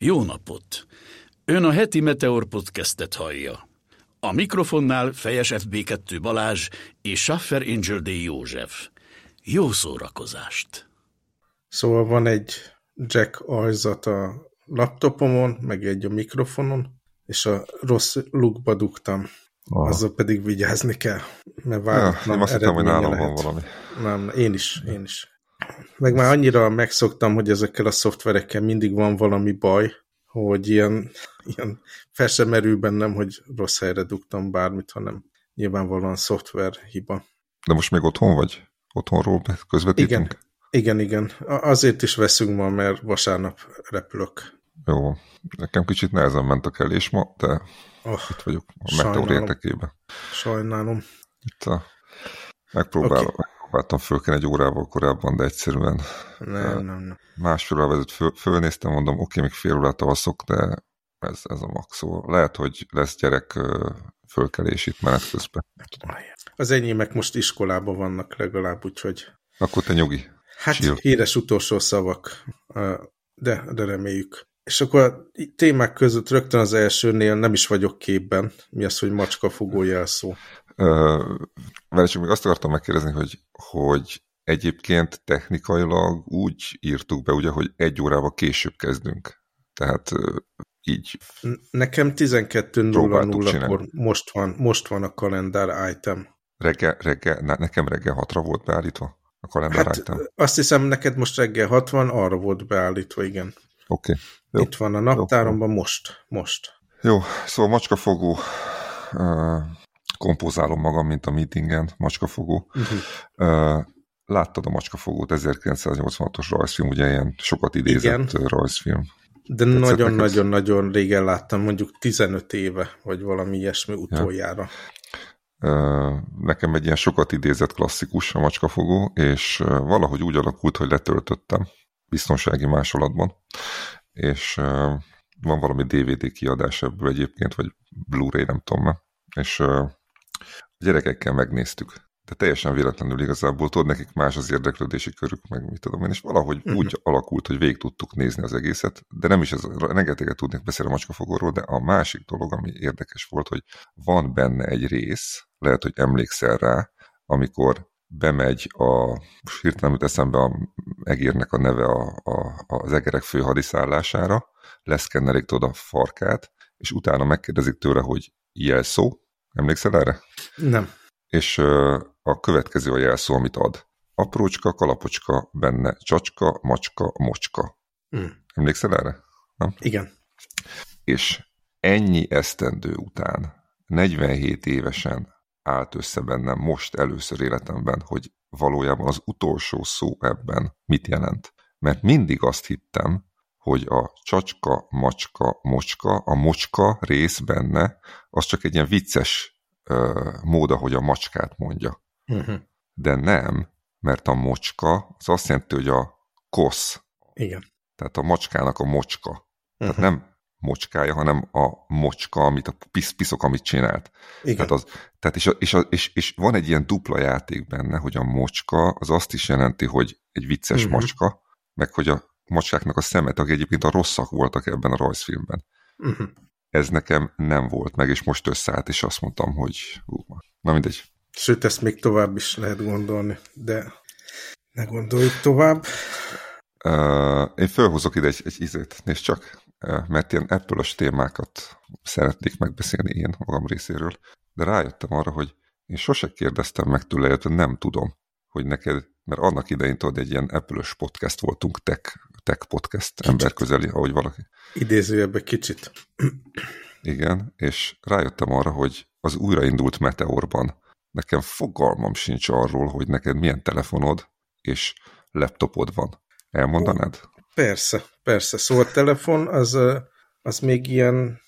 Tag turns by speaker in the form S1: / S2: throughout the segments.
S1: Jó napot! Ön a heti Meteor podcastet hallja. A mikrofonnál Fejes FB2 Balázs és Schaffer Angel D. József. Jó szórakozást!
S2: Szóval van egy jack ajzat a laptopomon, meg egy a mikrofonon, és a rossz lukba dugtam. Ah. Azzal pedig vigyázni kell, mert
S3: várhatlan ja, Én azt hittem, hogy nálam lehet. van valami.
S2: Nem, én is, én is. Meg már annyira megszoktam, hogy ezekkel a szoftverekkel mindig van valami baj, hogy ilyen, ilyen fel sem merül bennem, hogy rossz helyre dugtam bármit, hanem nyilvánvalóan szoftver hiba.
S3: De most még otthon vagy? Otthonról közvetítünk?
S2: Igen, igen, igen. Azért is veszünk ma, mert vasárnap repülök.
S3: Jó, nekem kicsit nehezen ment a kelés ma, de oh, itt vagyok a meteor értekében.
S2: Sajnálom.
S3: Itt a, megpróbálom, okay. megpróbáltam fölkelni egy órával korábban, de egyszerűen
S2: nem, nem, nem.
S3: másfél vezet föl, fölnéztem, mondom, oké, okay, még fél órát alszok, de ez, ez a max. Szóval lehet, hogy lesz gyerek fölkelés itt menet közben.
S2: Az enyémek most iskolában vannak legalább, úgyhogy...
S3: Akkor te nyugi.
S2: Hát Chill. híres utolsó szavak, de, de reméljük. És akkor a témák között rögtön az elsőnél nem is vagyok képben. Mi az, hogy macskafogó jelszó?
S3: Mert csak még azt akartam megkérdezni, hogy, hogy egyébként technikailag úgy írtuk be, ugye, hogy egy órával később kezdünk. Tehát így
S2: Nekem 12.00-kor most van, most van a kalendár item.
S3: Reggel, reggel, nekem reggel hatra volt beállítva a kalendár hát, item.
S2: Azt hiszem, neked most reggel 60, arra volt beállítva, igen.
S3: Oké. Okay.
S2: Itt van a naptáromban most. Most.
S3: Jó, szóval macskafogó uh, kompozálom magam, mint a meetingen, macskafogó. Uh-huh. Uh, láttad a macskafogót, 1986-os rajzfilm, ugye ilyen sokat idézett Igen. rajzfilm.
S2: De nagyon-nagyon-nagyon régen láttam, mondjuk 15 éve, vagy valami ilyesmi utoljára.
S3: Ja. Nekem egy ilyen sokat idézett klasszikus a macskafogó, és valahogy úgy alakult, hogy letöltöttem biztonsági másolatban, és van valami DVD kiadás ebből egyébként, vagy Blu-ray, nem tudom és gyerekekkel megnéztük de teljesen véletlenül igazából, tudod, nekik más az érdeklődési körük, meg mit tudom én, és valahogy uh-huh. úgy alakult, hogy végig tudtuk nézni az egészet, de nem is ez, rengeteget tudnék beszélni a macskafogóról, de a másik dolog, ami érdekes volt, hogy van benne egy rész, lehet, hogy emlékszel rá, amikor bemegy a, hirtelen jut eszembe a egérnek a neve a, a, az egerek főhadiszállására, leszkennelik tudod a farkát, és utána megkérdezik tőle, hogy jelszó, emlékszel erre?
S2: Nem.
S3: És a következő a jelszó, amit ad. Aprócska, kalapocska, benne csacska, macska, mocska. Hmm. Emlékszel erre? Nem?
S2: Igen.
S3: És ennyi esztendő után, 47 évesen állt össze bennem most először életemben, hogy valójában az utolsó szó ebben mit jelent. Mert mindig azt hittem, hogy a csacska, macska, mocska, a mocska rész benne, az csak egy ilyen vicces uh, mód, ahogy a macskát mondja. Uh-huh. De nem, mert a mocska az azt jelenti, hogy a kosz.
S2: Igen.
S3: Tehát a macskának a mocska. Uh-huh. Tehát mhm. nem mocskája, hanem a mocska, amit a pisz, piszok, amit csinált.
S2: Igen.
S3: Tehát, az, tehát és, a, és, a, és, és van egy ilyen dupla játék benne, hogy a mocska az azt is jelenti, hogy egy vicces uh-huh. macska, meg hogy a macskáknak a szemet, akik egyébként a rosszak voltak ebben a rajzfilmben. Uh-huh. Ez nekem nem volt meg, és most összeállt, és azt mondtam, hogy ú, na mindegy.
S2: Sőt, ezt még tovább is lehet gondolni, de ne gondoljuk tovább.
S3: Uh, én felhozok ide egy, egy izét, nézd csak, uh, mert ilyen apple témákat szeretnék megbeszélni én magam részéről, de rájöttem arra, hogy én sose kérdeztem meg tőle, illetve nem tudom, hogy neked, mert annak idején tudod, egy ilyen apple podcast voltunk, tech, tech podcast, kicsit. ember közeli, ahogy valaki.
S2: Idézőjebbe kicsit.
S3: Igen, és rájöttem arra, hogy az újraindult Meteorban nekem fogalmam sincs arról, hogy neked milyen telefonod és laptopod van. Elmondanád?
S2: Persze, persze. Szóval a telefon az, az még ilyen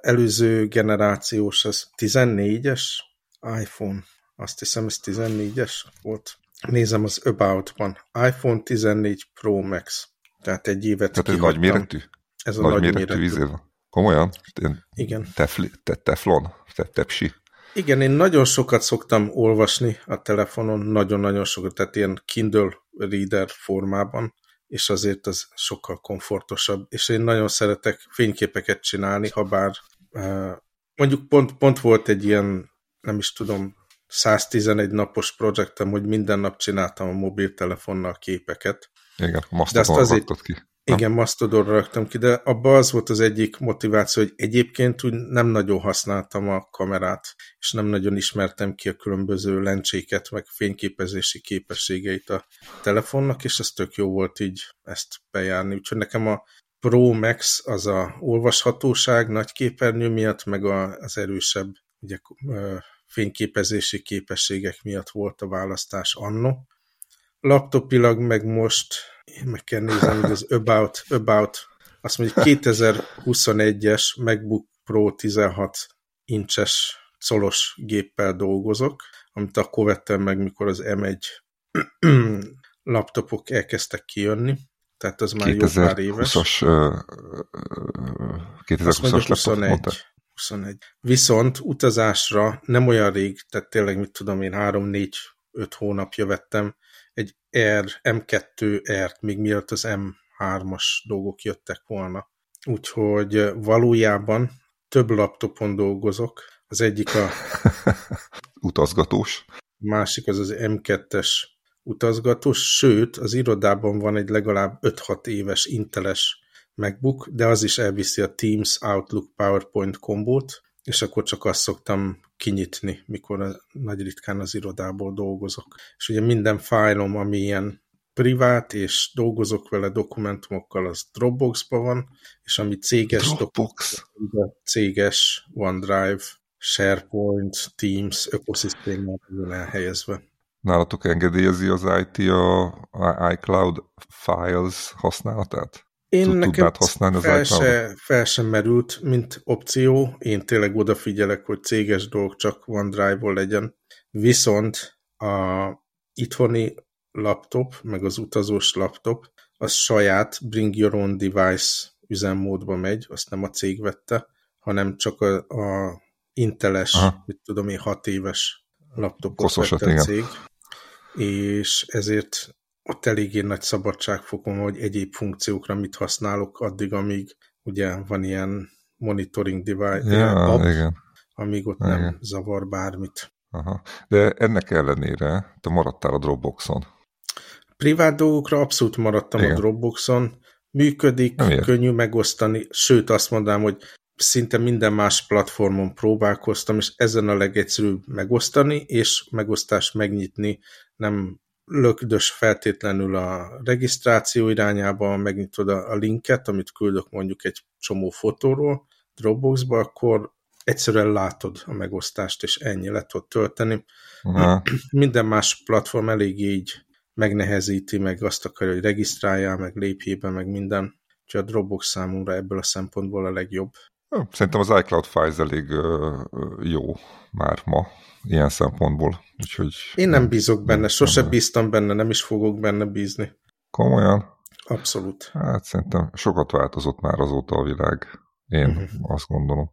S2: előző generációs, az 14-es iPhone. Azt hiszem, ez 14-es volt. Nézem az About-ban. iPhone 14 Pro Max. Tehát egy évet
S3: Tehát ez nagy méretű?
S2: Ez a nagy, nagy méretű. méretű.
S3: Komolyan? Ilyen
S2: Igen.
S3: Tefli, te, teflon? Te, tepsi?
S2: Igen, én nagyon sokat szoktam olvasni a telefonon, nagyon-nagyon sokat, tehát ilyen Kindle Reader formában, és azért az sokkal komfortosabb, és én nagyon szeretek fényképeket csinálni, ha bár mondjuk pont, pont volt egy ilyen, nem is tudom, 111 napos projektem, hogy minden nap csináltam a mobiltelefonnal képeket.
S3: Igen, Mastodon azért, ki.
S2: Igen, Mastodonra raktam ki, de abban az volt az egyik motiváció, hogy egyébként úgy nem nagyon használtam a kamerát, és nem nagyon ismertem ki a különböző lencséket, meg fényképezési képességeit a telefonnak, és ez tök jó volt így ezt bejárni. Úgyhogy nekem a Pro Max az a olvashatóság nagy képernyő miatt, meg az erősebb ugye, fényképezési képességek miatt volt a választás anno. Laptopilag meg most én meg kell nézni, hogy az About, About azt mondja, 2021-es MacBook Pro 16 incses szolos géppel dolgozok, amit akkor vettem meg, mikor az M1 laptopok elkezdtek kijönni, tehát az már jó pár éves.
S3: 2020-as, 2020-as
S2: 21. 21. Viszont utazásra nem olyan rég, tehát tényleg mit tudom én, 3-4-5 hónapja vettem egy R, M2 R-t, még mielőtt az M3-as dolgok jöttek volna. Úgyhogy valójában több laptopon dolgozok. Az egyik a...
S3: Utazgatós.
S2: Másik az az M2-es utazgatós, sőt, az irodában van egy legalább 5-6 éves inteles MacBook, de az is elviszi a Teams, Outlook, PowerPoint kombót, és akkor csak azt szoktam kinyitni, mikor a, nagy ritkán az irodából dolgozok. És ugye minden fájlom, ami ilyen privát, és dolgozok vele dokumentumokkal, az Dropbox-ba van, és ami céges
S3: Dropbox.
S2: céges OneDrive, SharePoint, Teams ökoszisztémában elhelyezve.
S3: Nálatok engedélyezi az IT a iCloud Files használatát?
S2: Én nekem használni az fel, se, fel sem merült, mint opció. Én tényleg odafigyelek, hogy céges dolg csak OneDrive-ol legyen. Viszont a itthoni laptop, meg az utazós laptop, az saját Bring Your Own Device üzemmódba megy, azt nem a cég vette, hanem csak a, a Inteles, Aha. mit tudom én, hat éves laptopot
S3: Koszosat,
S2: vette a cég. Igen. És ezért ott eléggé nagy szabadságfokom, hogy egyéb funkciókra mit használok addig, amíg ugye van ilyen monitoring device, ja, app, igen. amíg ott igen. nem zavar bármit.
S3: Aha. De ennek ellenére te maradtál a Dropboxon.
S2: Privát dolgokra abszolút maradtam igen. a Dropboxon. Működik, nem könnyű megosztani, sőt azt mondanám, hogy szinte minden más platformon próbálkoztam, és ezen a legegyszerűbb megosztani, és megosztást megnyitni nem lökdös feltétlenül a regisztráció irányába, megnyitod a, a linket, amit küldök mondjuk egy csomó fotóról Dropboxba, akkor egyszerűen látod a megosztást, és ennyi le tudod tölteni. Aha. Minden más platform elég így megnehezíti, meg azt akarja, hogy regisztráljál, meg lépjél be, meg minden. Úgyhogy a Dropbox számunkra ebből a szempontból a legjobb.
S3: Szerintem az iCloud Files elég jó már ma ilyen szempontból. Úgyhogy
S2: Én nem bízok benne, sose bíztam benne, nem is fogok benne bízni.
S3: Komolyan?
S2: Abszolút.
S3: Hát szerintem sokat változott már azóta a világ. Én uh mhm. -huh. azt gondolom.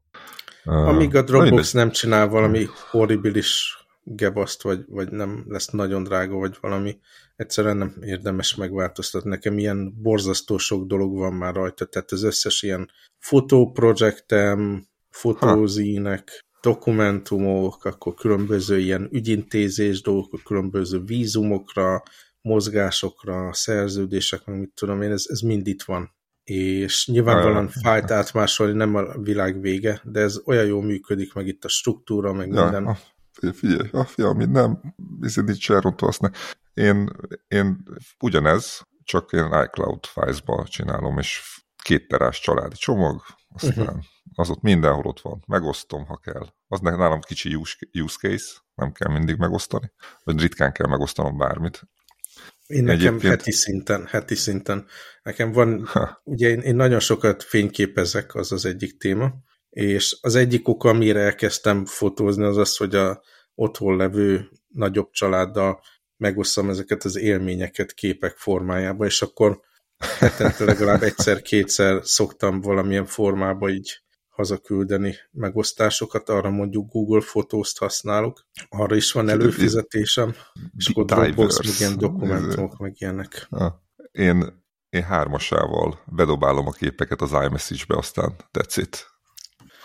S2: Amíg a Dropbox nem csinál valami horribilis gebaszt, vagy, vagy nem lesz nagyon drága, vagy valami, egyszerűen nem érdemes megváltoztatni. Nekem ilyen borzasztó sok dolog van már rajta, tehát az összes ilyen fotóprojektem, fotózínek, dokumentumok, akkor különböző ilyen ügyintézés dolgok, különböző vízumokra, mozgásokra, szerződések, meg mit tudom én, ez, ez mind itt van. És nyilvánvalóan fájt átmásolni nem a világ vége, de ez olyan jól működik, meg itt a struktúra, meg ja, minden. A,
S3: figyelj, a fiam, nem, ez nincs elrontva, én, én ugyanez, csak én iCloud Files-ba csinálom, és két terás családi csomag, aztán uh -huh. az ott mindenhol ott van. Megosztom, ha kell. Az nálam kicsi use case, nem kell mindig megosztani, vagy ritkán kell megosztanom bármit.
S2: Én nekem Egyébként... heti szinten, heti szinten. Nekem van, ha. ugye én, én nagyon sokat fényképezek, az az egyik téma, és az egyik oka, amire elkezdtem fotózni, az az, hogy a otthon levő nagyobb családdal megosztam ezeket az élményeket képek formájába, és akkor hetente legalább egyszer-kétszer szoktam valamilyen formába így hazaküldeni megosztásokat, arra mondjuk Google Fotózt használok, arra is van előfizetésem, és akkor Dropbox, ilyen dokumentumok, meg ilyenek.
S3: Én én hármasával bedobálom a képeket az iMessage-be, aztán it.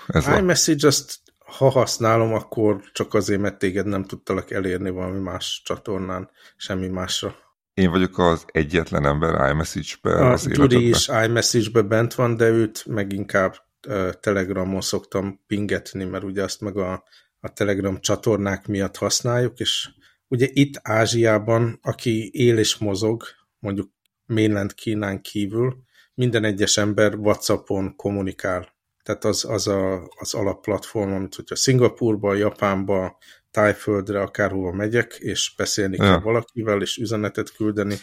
S2: Ez iMessage azt ha használom, akkor csak azért, mert téged nem tudtalak elérni valami más csatornán, semmi másra.
S3: Én vagyok az egyetlen ember iMessage-be
S2: az Gyuri is iMessage-be bent van, de őt meg inkább uh, Telegramon szoktam pingetni, mert ugye azt meg a, a Telegram csatornák miatt használjuk, és ugye itt Ázsiában, aki él és mozog, mondjuk mainland Kínán kívül, minden egyes ember Whatsappon kommunikál tehát az, az a, az alapplatform, amit hogyha Szingapurba, Japánba, Tájföldre, akárhova megyek, és beszélni ja. kell valakivel, és üzenetet küldeni,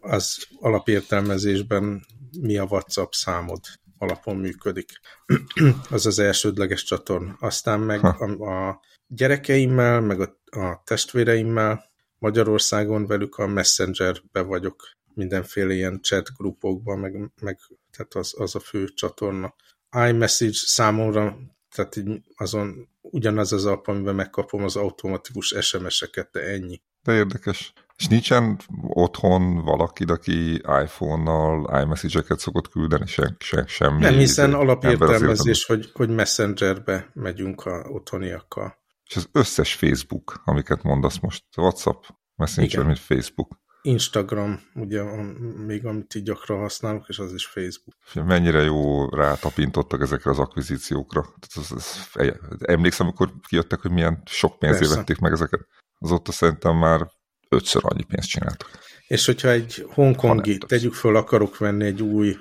S2: az alapértelmezésben mi a WhatsApp számod alapon működik. az az elsődleges csatorna. Aztán meg a, a gyerekeimmel, meg a, a testvéreimmel Magyarországon velük a Messengerbe vagyok mindenféle ilyen chat grupokban, meg, meg tehát az, az a fő csatorna iMessage számomra, tehát így azon ugyanaz az app, amiben megkapom az automatikus SMS-eket, de ennyi.
S3: De érdekes. És nincsen otthon valaki, aki iPhone-nal iMessage-eket szokott küldeni? Se, se, semmi?
S2: Nem, hiszen alapértelmezés, hogy, hogy Messengerbe megyünk a otthoniakkal.
S3: És az összes Facebook, amiket mondasz most, WhatsApp, Messenger, Igen. mint Facebook.
S2: Instagram, ugye még amit így gyakran használok, és az is Facebook.
S3: Mennyire jó rátapintottak ezekre az akvizíciókra. Tehát az, az, emlékszem, amikor kijöttek, hogy milyen sok pénzért vették meg ezeket. Azóta szerintem már ötször annyi pénzt csináltak.
S2: És hogyha egy hongkongi, tegyük föl, akarok venni egy új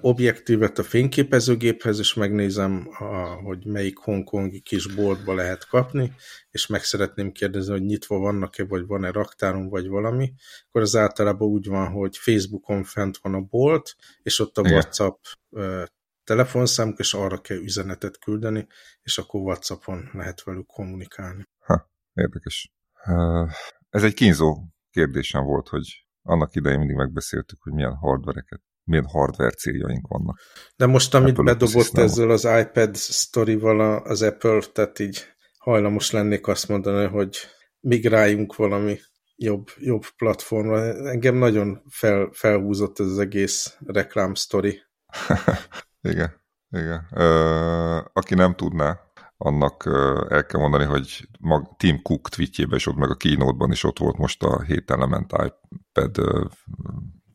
S2: objektívet a fényképezőgéphez, és megnézem, a, hogy melyik hongkongi kis boltba lehet kapni, és meg szeretném kérdezni, hogy nyitva vannak-e, vagy van-e raktáron, vagy valami, akkor az általában úgy van, hogy Facebookon fent van a bolt, és ott a Igen. WhatsApp telefonszámuk, és arra kell üzenetet küldeni, és akkor WhatsAppon lehet velük kommunikálni.
S3: Ha, érdekes. Ez egy kínzó kérdésem volt, hogy annak idején mindig megbeszéltük, hogy milyen hardvereket milyen hardware céljaink vannak.
S2: De most, amit Apple bedobott ezzel az iPad sztorival az Apple, tehát így hajlamos lennék azt mondani, hogy migráljunk valami jobb, jobb platformra. Engem nagyon fel, felhúzott ez az egész reklám sztori.
S3: igen, igen. Ö, aki nem tudná, annak el kell mondani, hogy mag, Tim Cook tweetjében is ott, meg a keynote is ott volt most a 7 element iPad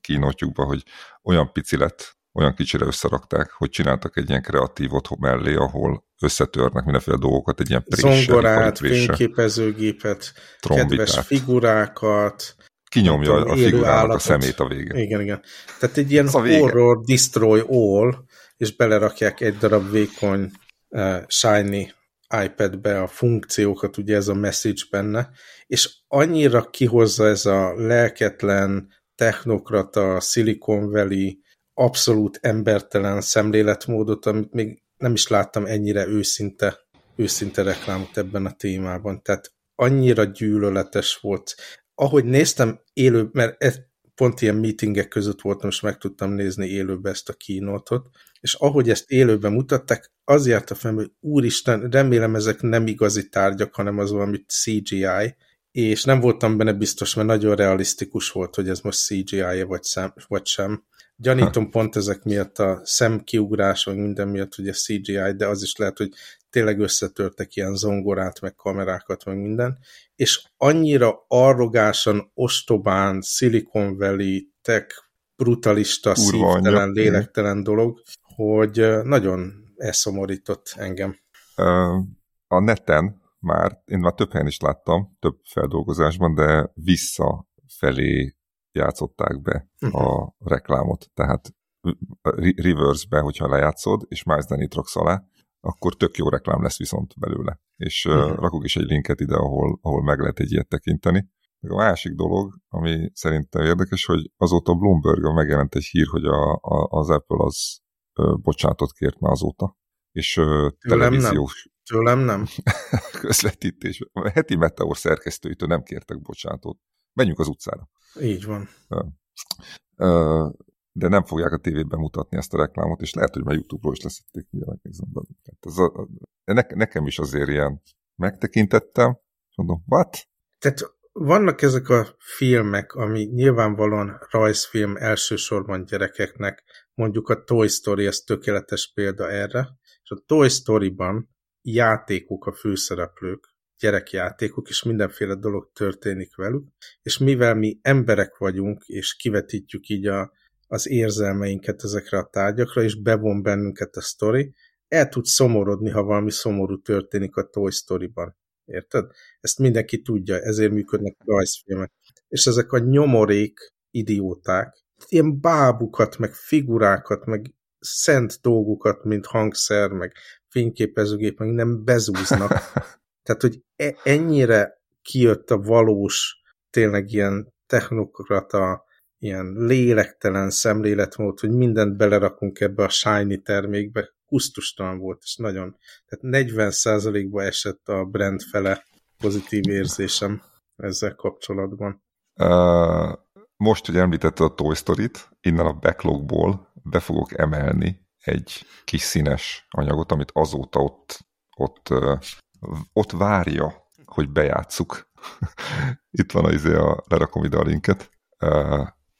S3: kínótjukba, hogy olyan pici lett, olyan kicsire összerakták, hogy csináltak egy ilyen kreatív otthon mellé, ahol összetörnek mindenféle dolgokat, egy ilyen
S2: Zongorát, fényképezőgépet, kedves figurákat,
S3: kinyomja a figurának a szemét a végén.
S2: Igen, igen. Tehát egy ilyen horror destroy all, és belerakják egy darab vékony uh, shiny iPad-be a funkciókat, ugye ez a message benne, és annyira kihozza ez a lelketlen, technokrata, Silicon Valley, abszolút embertelen szemléletmódot, amit még nem is láttam ennyire őszinte, őszinte reklámot ebben a témában. Tehát annyira gyűlöletes volt. Ahogy néztem élő, mert ez pont ilyen meetingek között voltam, és meg tudtam nézni élőbe ezt a kínótot, és ahogy ezt élőben mutatták, az járt a fel, hogy úristen, remélem ezek nem igazi tárgyak, hanem az valami CGI, és nem voltam benne biztos, mert nagyon realisztikus volt, hogy ez most CGI-e vagy, szem, vagy sem. Gyanítom ha. pont ezek miatt a szemkiugrás, vagy minden miatt, hogy a CGI, de az is lehet, hogy tényleg összetörtek ilyen zongorát, meg kamerákat, meg minden, és annyira arrogásan, ostobán, Silicon Valley, tech, brutalista, Urva szívtelen, anyag. lélektelen dolog, hogy nagyon elszomorított engem.
S3: A neten már, én már több helyen is láttam, több feldolgozásban, de visszafelé játszották be a reklámot. Tehát reverse-be, hogyha lejátszod, és Miles Nitrox alá, akkor tök jó reklám lesz viszont belőle. És uh-huh. rakok is egy linket ide, ahol, ahol meg lehet egy ilyet tekinteni. A másik dolog, ami szerintem érdekes, hogy azóta Bloomberg megjelent egy hír, hogy a, a, az Apple az ö, bocsánatot kért már azóta. És ö, televíziós,
S2: Tőlem nem.
S3: Közvetítés. A heti Meteor szerkesztőitől nem kértek bocsánatot. Menjünk az utcára.
S2: Így van.
S3: De nem fogják a tévében mutatni ezt a reklámot, és lehet, hogy már YouTube-ról is leszették, ugye megnézem. Ez a, ne, nekem is azért ilyen megtekintettem, és mondom, what?
S2: Tehát vannak ezek a filmek, ami nyilvánvalóan rajzfilm elsősorban gyerekeknek, mondjuk a Toy Story, ez tökéletes példa erre, és a Toy Story-ban játékok a főszereplők, gyerekjátékok, és mindenféle dolog történik velük, és mivel mi emberek vagyunk, és kivetítjük így a, az érzelmeinket ezekre a tárgyakra, és bevon bennünket a sztori, el tud szomorodni, ha valami szomorú történik a Toy Story-ban. Érted? Ezt mindenki tudja, ezért működnek a rajzfilmek. És ezek a nyomorék idióták, ilyen bábukat, meg figurákat, meg szent dolgokat, mint hangszer, meg fényképezőgép, meg nem bezúznak. Tehát, hogy e- ennyire kijött a valós, tényleg ilyen technokrata, ilyen lélektelen szemléletmód, hogy mindent belerakunk ebbe a shiny termékbe, kusztustalan volt, és nagyon, tehát 40%-ba esett a brand fele pozitív érzésem ezzel kapcsolatban.
S3: Uh, most, hogy említette a Toy Story-t, innen a backlogból be fogok emelni egy kis színes anyagot, amit azóta ott, ott, ott várja, hogy bejátsszuk. Itt van az, izé a, lerakom ide a linket.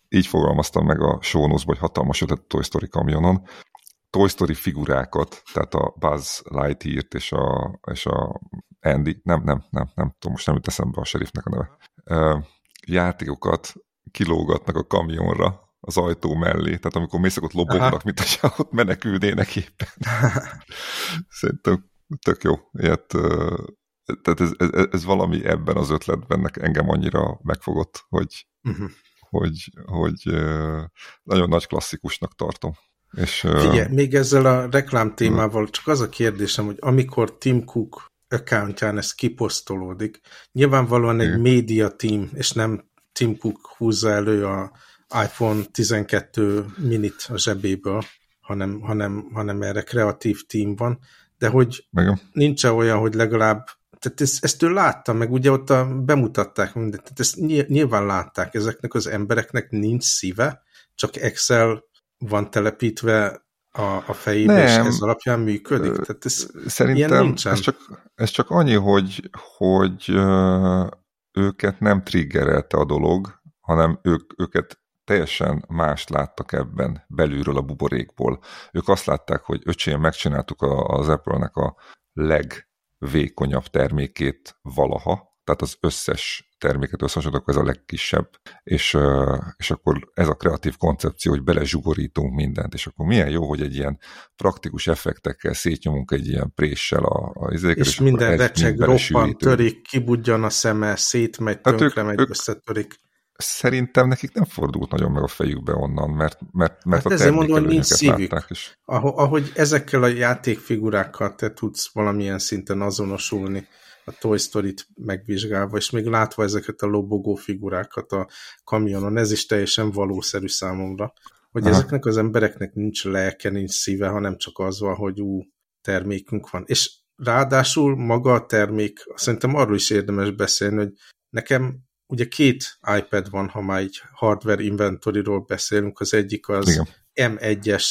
S3: Így fogalmaztam meg a show hogy hatalmas ötlet a Toy Story kamionon. Toy Story figurákat, tehát a Buzz Lightyear-t és a, és a Andy, nem, nem, nem, nem tudom, most nem jut eszembe a sheriffnek a neve, játékokat kilógatnak a kamionra, az ajtó mellé, tehát amikor mészek ott lobognak, mint hogyha ott menekülnének éppen. Szerintem tök jó. Ilyet, tehát ez, ez, ez valami ebben az ötletben engem annyira megfogott, hogy, uh mhm. -huh. hogy, hogy nagyon nagy klasszikusnak tartom. És,
S2: Figyelj, még ezzel a reklám témával csak az a kérdésem, hogy amikor Tim Cook accountján ez kiposztolódik, nyilvánvalóan egy média team, és nem Tim Cook húzza elő a iPhone 12 minit a zsebéből, hanem, hanem, hanem erre kreatív team van, de hogy nincs -e olyan, hogy legalább tehát ezt, ezt ő látta, meg ugye ott a, bemutatták mindent, tehát ezt nyilván látták, ezeknek az embereknek nincs szíve, csak Excel van telepítve a, a fejébe, nem. és ez alapján működik? Tehát ez,
S3: Szerintem ez csak, ez csak annyi, hogy, hogy őket nem triggerelte a dolog, hanem ők, őket teljesen mást láttak ebben belülről a buborékból. Ők azt látták, hogy öcsém, megcsináltuk az Apple-nek a legvékonyabb termékét valaha, tehát az összes terméket összehasonlítok, ez a legkisebb, és, és akkor ez a kreatív koncepció, hogy belezsugorítunk mindent, és akkor milyen jó, hogy egy ilyen praktikus effektekkel szétnyomunk egy ilyen préssel a, a izéket,
S2: és, és minden recseg, roppan, törik, kibudjan a szeme, szétmegy, Tehát tönkre ők, megy, ők, összetörik.
S3: Szerintem nekik nem fordult nagyon meg a fejükbe onnan, mert, mert, mert hát a
S2: ezért mondom, hogy nincs szívük. Látták, és... Ahogy ezekkel a játékfigurákkal te tudsz valamilyen szinten azonosulni, a Toy Story-t megvizsgálva, és még látva ezeket a lobogó figurákat a kamionon, ez is teljesen valószerű számomra, hogy Aha. ezeknek az embereknek nincs lelke, nincs szíve, hanem csak az van, hogy ú, termékünk van. És ráadásul maga a termék, szerintem arról is érdemes beszélni, hogy nekem ugye két iPad van, ha már egy hardware inventory-ról beszélünk, az egyik az Igen. M1-es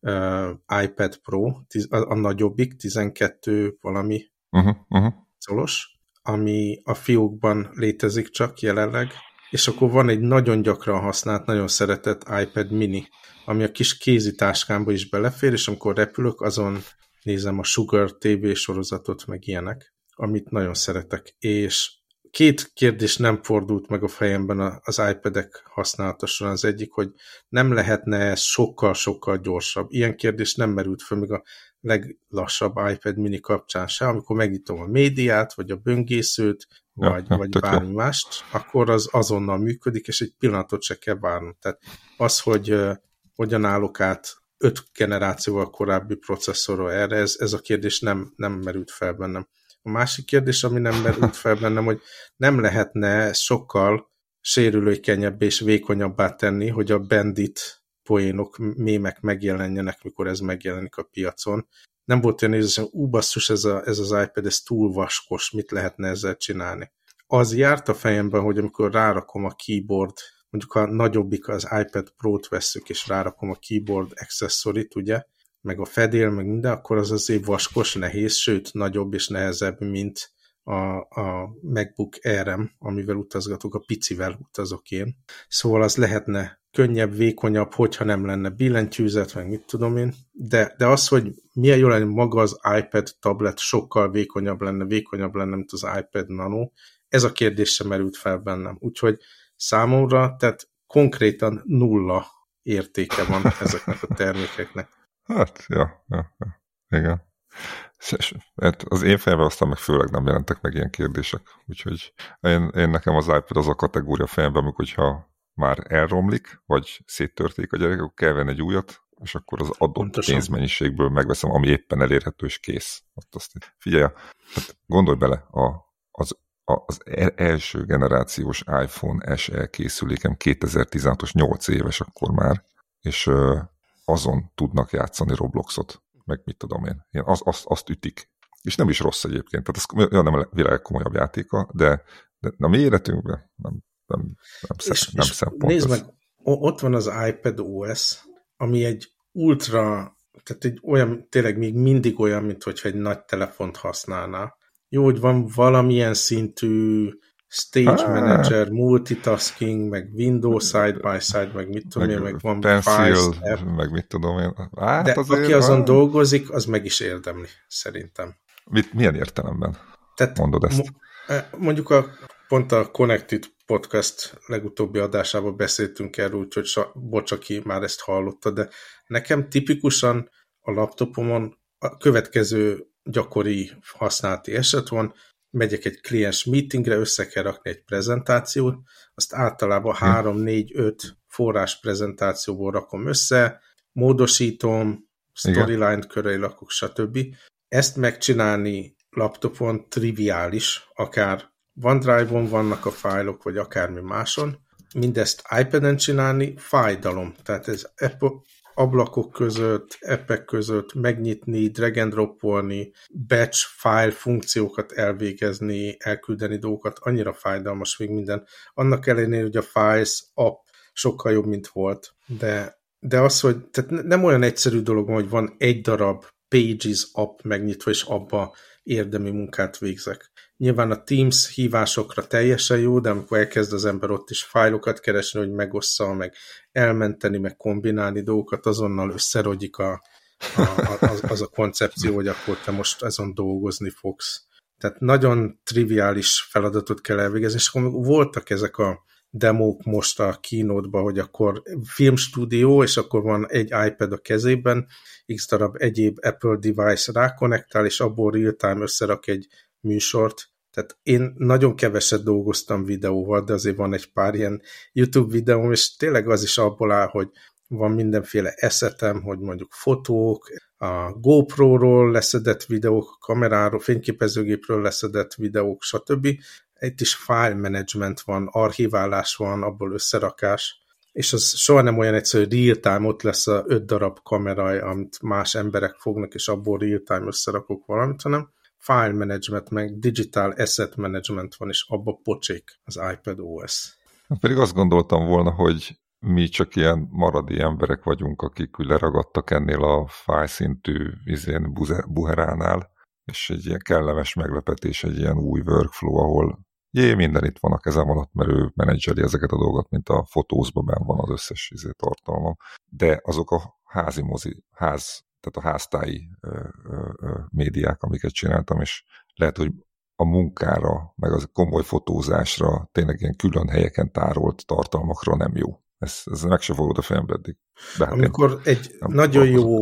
S2: uh, iPad Pro, a, a nagyobbik, 12 valami uh -huh, uh -huh szolos, ami a fiókban létezik csak jelenleg, és akkor van egy nagyon gyakran használt, nagyon szeretett iPad mini, ami a kis kézitáskámba is belefér, és amikor repülök, azon nézem a Sugar TV sorozatot, meg ilyenek, amit nagyon szeretek. És két kérdés nem fordult meg a fejemben az iPad-ek használata során. Az egyik, hogy nem lehetne ez sokkal-sokkal gyorsabb. Ilyen kérdés nem merült fel még a leglassabb iPad mini kapcsán se, amikor megnyitom a médiát, vagy a böngészőt, vagy, ja, vagy bármi jó. mást, akkor az azonnal működik, és egy pillanatot se kell várnom. Tehát az, hogy uh, hogyan állok át öt generációval korábbi processzorra erre, ez, ez a kérdés nem, nem merült fel bennem. A másik kérdés, ami nem merült fel bennem, hogy nem lehetne sokkal sérülőkenyebb és vékonyabbá tenni, hogy a bandit poénok, mémek megjelenjenek, mikor ez megjelenik a piacon. Nem volt olyan érzés, hogy ú, basszus, ez, a, ez az iPad, ez túl vaskos, mit lehetne ezzel csinálni. Az járt a fejemben, hogy amikor rárakom a keyboard, mondjuk a nagyobbik az iPad Pro-t veszük, és rárakom a keyboard accessory ugye, meg a fedél, meg minden, akkor az azért vaskos, nehéz, sőt, nagyobb és nehezebb, mint a, a MacBook Air-em, amivel utazgatok, a picivel utazok én. Szóval az lehetne könnyebb, vékonyabb, hogyha nem lenne billentyűzet, meg mit tudom én, de, de az, hogy milyen jó lenne maga az iPad tablet sokkal vékonyabb lenne, vékonyabb lenne, mint az iPad Nano, ez a kérdés sem merült fel bennem. Úgyhogy számomra, tehát konkrétan nulla értéke van ezeknek a termékeknek.
S3: Hát, ja, ja, ja. igen. Hát az én fejemben aztán meg főleg nem jelentek meg ilyen kérdések. Úgyhogy én, én nekem az iPad az a kategória fejemben, amikor hogyha már elromlik, vagy széttörték a gyerekek, akkor kell venni egy újat, és akkor az adott Pontosan. pénzmennyiségből megveszem, ami éppen elérhető és kész. Ott azt, figyelj, hát gondolj bele, a, az, a, az első generációs iPhone SE készülékem 2016-os 8 éves akkor már, és azon tudnak játszani Robloxot meg mit tudom én. Ilyen az, azt, azt ütik. És nem is rossz egyébként. Tehát ez ja, nem a világ komolyabb játéka, de, de a mi életünkben nem, nem, nem, szem, és, nem és szempont.
S2: Nézd meg, ott van az iPad OS, ami egy ultra, tehát egy olyan, tényleg még mindig olyan, mint hogyha egy nagy telefont használná. Jó, hogy van valamilyen szintű stage ah. manager, multitasking, meg Windows side by side, meg mit tudom meg, én, meg van
S3: pencil, meg mit tudom én.
S2: Hát De azért, aki azon dolgozik, az meg is érdemli, szerintem.
S3: Mit, milyen értelemben Tehát mondod ezt?
S2: E, mondjuk a, pont a Connected Podcast legutóbbi adásában beszéltünk erről, úgyhogy bocs, aki már ezt hallotta, de nekem tipikusan a laptopomon a következő gyakori használati eset van, megyek egy kliens meetingre, össze kell rakni egy prezentációt, azt általában 3-4-5 forrás prezentációból rakom össze, módosítom, storyline köré lakok, stb. Ezt megcsinálni laptopon triviális, akár OneDrive-on vannak a fájlok, vagy akármi máson. Mindezt iPad-en csinálni fájdalom. Tehát ez Apple, ablakok között, appek között megnyitni, drag and dropolni, batch file funkciókat elvégezni, elküldeni dolgokat, annyira fájdalmas még minden. Annak ellenére, hogy a Files app sokkal jobb, mint volt, de, de az, hogy tehát nem olyan egyszerű dolog, hogy van egy darab Pages app megnyitva, és abba érdemi munkát végzek. Nyilván a Teams hívásokra teljesen jó, de amikor elkezd az ember ott is fájlokat keresni, hogy megossza, meg elmenteni, meg kombinálni dolgokat, azonnal összerogyik a, a, az, az a koncepció, hogy akkor te most azon dolgozni fogsz. Tehát nagyon triviális feladatot kell elvégezni, és akkor voltak ezek a demók most a keynote hogy akkor filmstúdió, és akkor van egy iPad a kezében, x darab egyéb Apple device rákonektál, és abból real-time összerak egy műsort. Tehát én nagyon keveset dolgoztam videóval, de azért van egy pár ilyen YouTube videóm, és tényleg az is abból áll, hogy van mindenféle eszetem, hogy mondjuk fotók, a GoPro-ról leszedett videók, a kameráról, fényképezőgépről leszedett videók, stb. Itt is file management van, archiválás van, abból összerakás, és az soha nem olyan egyszerű, hogy real-time ott lesz a öt darab kamera, amit más emberek fognak, és abból real-time összerakok valamit, hanem file management, meg digital asset management van, és abba pocsék az iPad OS.
S3: Pedig azt gondoltam volna, hogy mi csak ilyen maradi emberek vagyunk, akik úgy leragadtak ennél a fájszintű izén buheránál, és egy ilyen kellemes meglepetés, egy ilyen új workflow, ahol jé, minden itt van a kezem alatt, mert ő menedzseli ezeket a dolgokat, mint a fotózban benn van az összes izé tartalmam. De azok a házi mozi, ház tehát a háztáji ö, ö, ö, médiák, amiket csináltam, és lehet, hogy a munkára, meg az komoly fotózásra, tényleg ilyen külön helyeken tárolt tartalmakra nem jó. Ez, ez meg se fogod a fejembe eddig.
S2: De hát Amikor egy nagyon jó,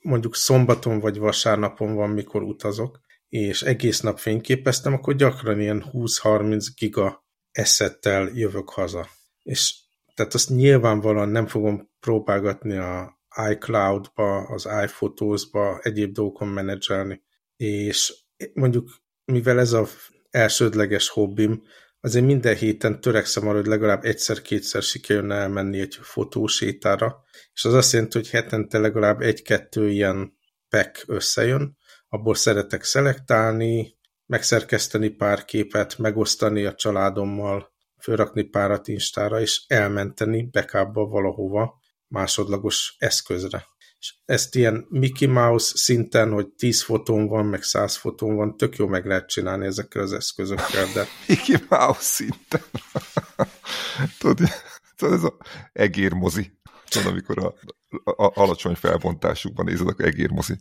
S2: mondjuk szombaton vagy vasárnapon van, mikor utazok, és egész nap fényképeztem, akkor gyakran ilyen 20-30 giga eszettel jövök haza. És tehát azt nyilvánvalóan nem fogom próbálgatni a iCloud-ba, az iPhotos-ba, egyéb dolgokon menedzselni. És mondjuk, mivel ez a elsődleges hobbim, azért minden héten törekszem arra, hogy legalább egyszer-kétszer sikerülne elmenni egy fotósétára, és az azt jelenti, hogy hetente legalább egy-kettő ilyen pack összejön, abból szeretek szelektálni, megszerkeszteni pár képet, megosztani a családommal, fölrakni párat Instára, és elmenteni backupba valahova, másodlagos eszközre. és ezt ilyen Mickey Mouse szinten, hogy 10 fotón van, meg 100 fotón van, tök jó meg lehet csinálni ezekkel az eszközökkel, de...
S3: Mickey Mouse szinten. tudod, tudod, ez az egérmozi. Tudod, amikor a, a, a alacsony felbontásukban nézed, akkor egérmozi.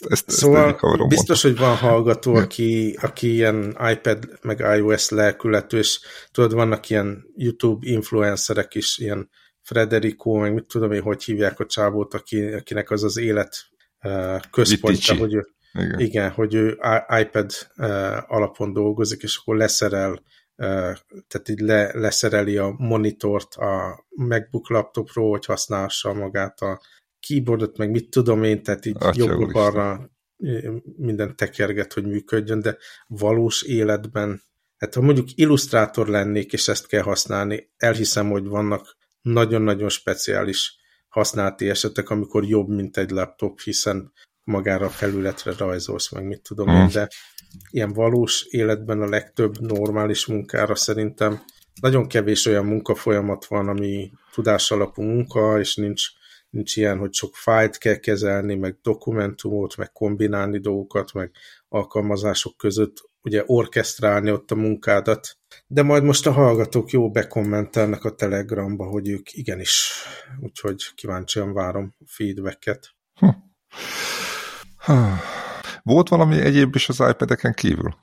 S2: Ezt, ezt, szóval ezt biztos, hogy van hallgató, aki, aki ilyen iPad meg iOS lelkületű, és tudod, vannak ilyen YouTube influencerek is, ilyen Frederico, meg mit tudom én, hogy hívják a csábót, aki, akinek az az élet uh, központja, hogy ő, igen. igen, hogy ő iPad uh, alapon dolgozik, és akkor leszerel, uh, tehát így le, leszereli a monitort a MacBook laptopról, hogy használhassa magát a keyboardot, meg mit tudom én, tehát így jobbra arra minden tekerget, hogy működjön, de valós életben, hát ha mondjuk illusztrátor lennék, és ezt kell használni, elhiszem, hogy vannak nagyon-nagyon speciális használati esetek, amikor jobb, mint egy laptop, hiszen magára a felületre rajzolsz, meg mit tudom én, hmm. de ilyen valós életben a legtöbb normális munkára szerintem nagyon kevés olyan munkafolyamat van, ami tudásalapú munka, és nincs nincs ilyen, hogy sok fájlt kell kezelni, meg dokumentumot, meg kombinálni dolgokat, meg alkalmazások között ugye orkesztrálni ott a munkádat. De majd most a hallgatók jó bekommentelnek a Telegramba, hogy ők igenis. Úgyhogy kíváncsian várom a feedbacket. Hm.
S3: Volt valami egyéb is az iPad-eken kívül?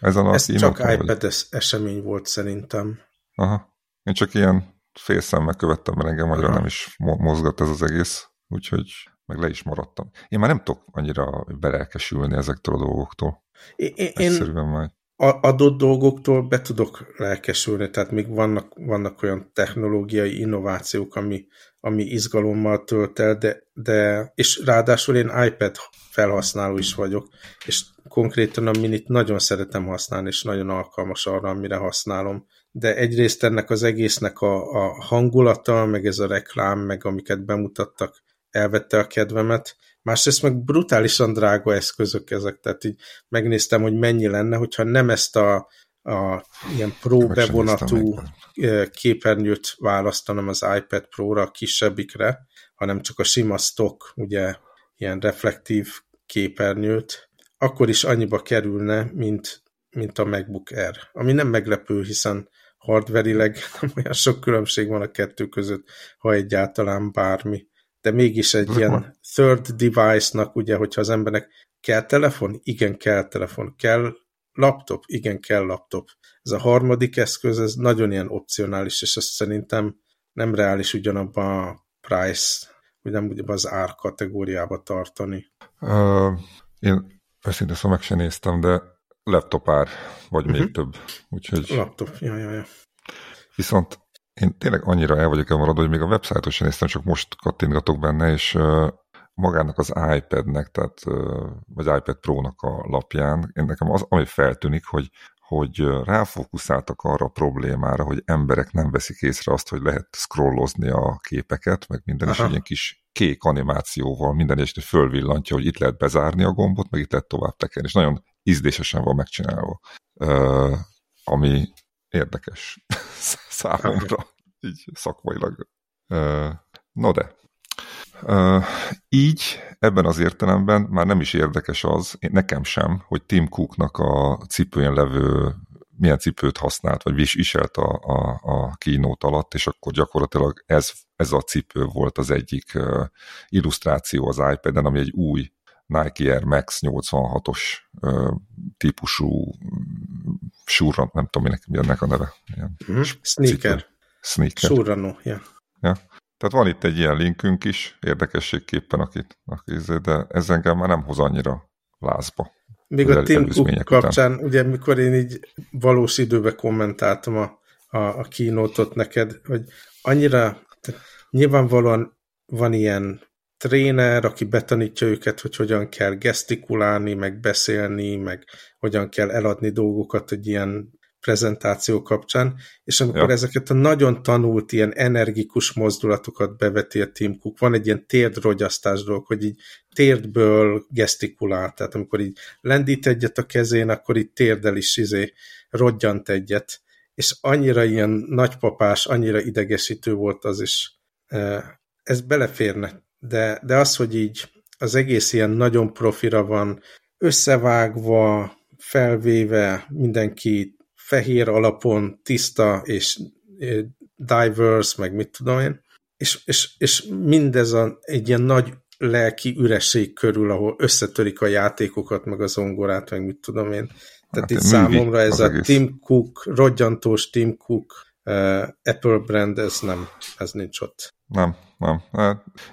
S2: Ezen a Ez csak iPad esemény volt szerintem.
S3: Aha. Én csak ilyen félszemmel követtem, mert engem annyira nem is mozgat ez az egész, úgyhogy meg le is maradtam. Én már nem tudok annyira belelkesülni ezektől a dolgoktól.
S2: Én, én majd. adott dolgoktól be tudok lelkesülni, tehát még vannak, vannak olyan technológiai innovációk, ami, ami izgalommal tölt el, de, de és ráadásul én iPad felhasználó is vagyok, és konkrétan a minit nagyon szeretem használni, és nagyon alkalmas arra, amire használom de egyrészt ennek az egésznek a, a hangulata, meg ez a reklám, meg amiket bemutattak, elvette a kedvemet. Másrészt meg brutálisan drága eszközök ezek, tehát így megnéztem, hogy mennyi lenne, hogyha nem ezt a, a ilyen pro bevonatú képernyőt választanom az iPad Pro-ra, a kisebbikre, hanem csak a sima stock, ugye ilyen reflektív képernyőt, akkor is annyiba kerülne, mint, mint a MacBook Air. Ami nem meglepő, hiszen hardverileg nem olyan sok különbség van a kettő között, ha egyáltalán bármi. De mégis egy ilyen third device-nak, ugye, hogyha az embernek kell telefon? Igen, kell telefon. Kell laptop? Igen, kell laptop. Ez a harmadik eszköz, ez nagyon ilyen opcionális, és ezt szerintem nem reális ugyanabban a price, vagy nem ugyanabban az ár kategóriába tartani.
S3: Uh, én őszintén szóval meg sem néztem, de laptop ár, vagy uh -huh. még mhm. több. Úgyhogy...
S2: Laptop, ja, ja, ja.
S3: Viszont én tényleg annyira el vagyok elmaradva, hogy még a websájtot sem néztem, csak most kattintgatok benne, és magának az iPad-nek, tehát, vagy iPad Pro-nak a lapján, én nekem az, ami feltűnik, hogy, hogy ráfókuszáltak arra a problémára, hogy emberek nem veszik észre azt, hogy lehet scrollozni a képeket, meg minden, Aha. és egy ilyen kis kék animációval minden este fölvillantja, hogy itt lehet bezárni a gombot, meg itt lehet tovább tekerni, és nagyon ízlésesen van megcsinálva. Uh, ami érdekes számomra, így szakmailag. Uh, no de, Uh, így ebben az értelemben már nem is érdekes az, nekem sem, hogy Tim Cooknak a cipőjén levő milyen cipőt használt, vagy viselt a, a, a kínót alatt, és akkor gyakorlatilag ez, ez a cipő volt az egyik illusztráció az iPad-en, ami egy új Nike Air Max 86-os uh, típusú surran, nem tudom, minek mi ennek a neve.
S2: Ilyen mm, sneaker.
S3: Sneaker.
S2: Surranó, ja.
S3: ja. Tehát van itt egy ilyen linkünk is, érdekességképpen, akit, akit de ez engem már nem hoz annyira lázba.
S2: Még a Tim Cook kapcsán, után. ugye mikor én így valós időben kommentáltam a, a, a kínótot neked, hogy annyira, nyilvánvalóan van ilyen tréner, aki betanítja őket, hogy hogyan kell gesztikulálni, meg beszélni, meg hogyan kell eladni dolgokat egy ilyen prezentáció kapcsán, és amikor ja. ezeket a nagyon tanult ilyen energikus mozdulatokat beveti a Tim Cook, van egy ilyen térdrogyasztás dolog, hogy így térdből gesztikulál, tehát amikor így lendít egyet a kezén, akkor így térdel is izé, rodjant egyet, és annyira ilyen nagypapás, annyira idegesítő volt az is, ez beleférne, de, de az, hogy így az egész ilyen nagyon profira van, összevágva, felvéve, mindenki fehér alapon, tiszta és diverse, meg mit tudom én, és, és, és mindez a, egy ilyen nagy lelki üresség körül, ahol összetörik a játékokat, meg a zongorát, meg mit tudom én. Tehát hát itt számomra ez a egész. Tim Cook, rodgyantós Tim Cook Apple brand, ez nem, ez nincs ott.
S3: Nem, nem.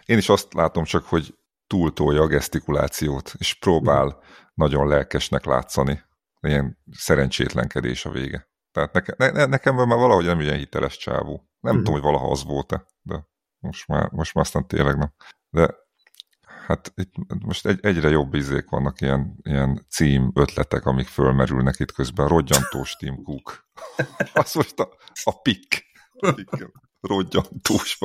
S3: Én is azt látom csak, hogy túltolja a gesztikulációt, és próbál nagyon lelkesnek látszani. Ilyen szerencsétlenkedés a vége. Tehát neke, ne, nekem már valahogy nem ilyen hiteles csávó. Nem mm. tudom, hogy valaha az volt-e, de most már, most már aztán tényleg nem. De hát itt most egy, egyre jobb izék vannak, ilyen, ilyen cím ötletek, amik fölmerülnek itt közben. Rodgyantós Tim Cook. Az most a, a pik. Rodgyantós,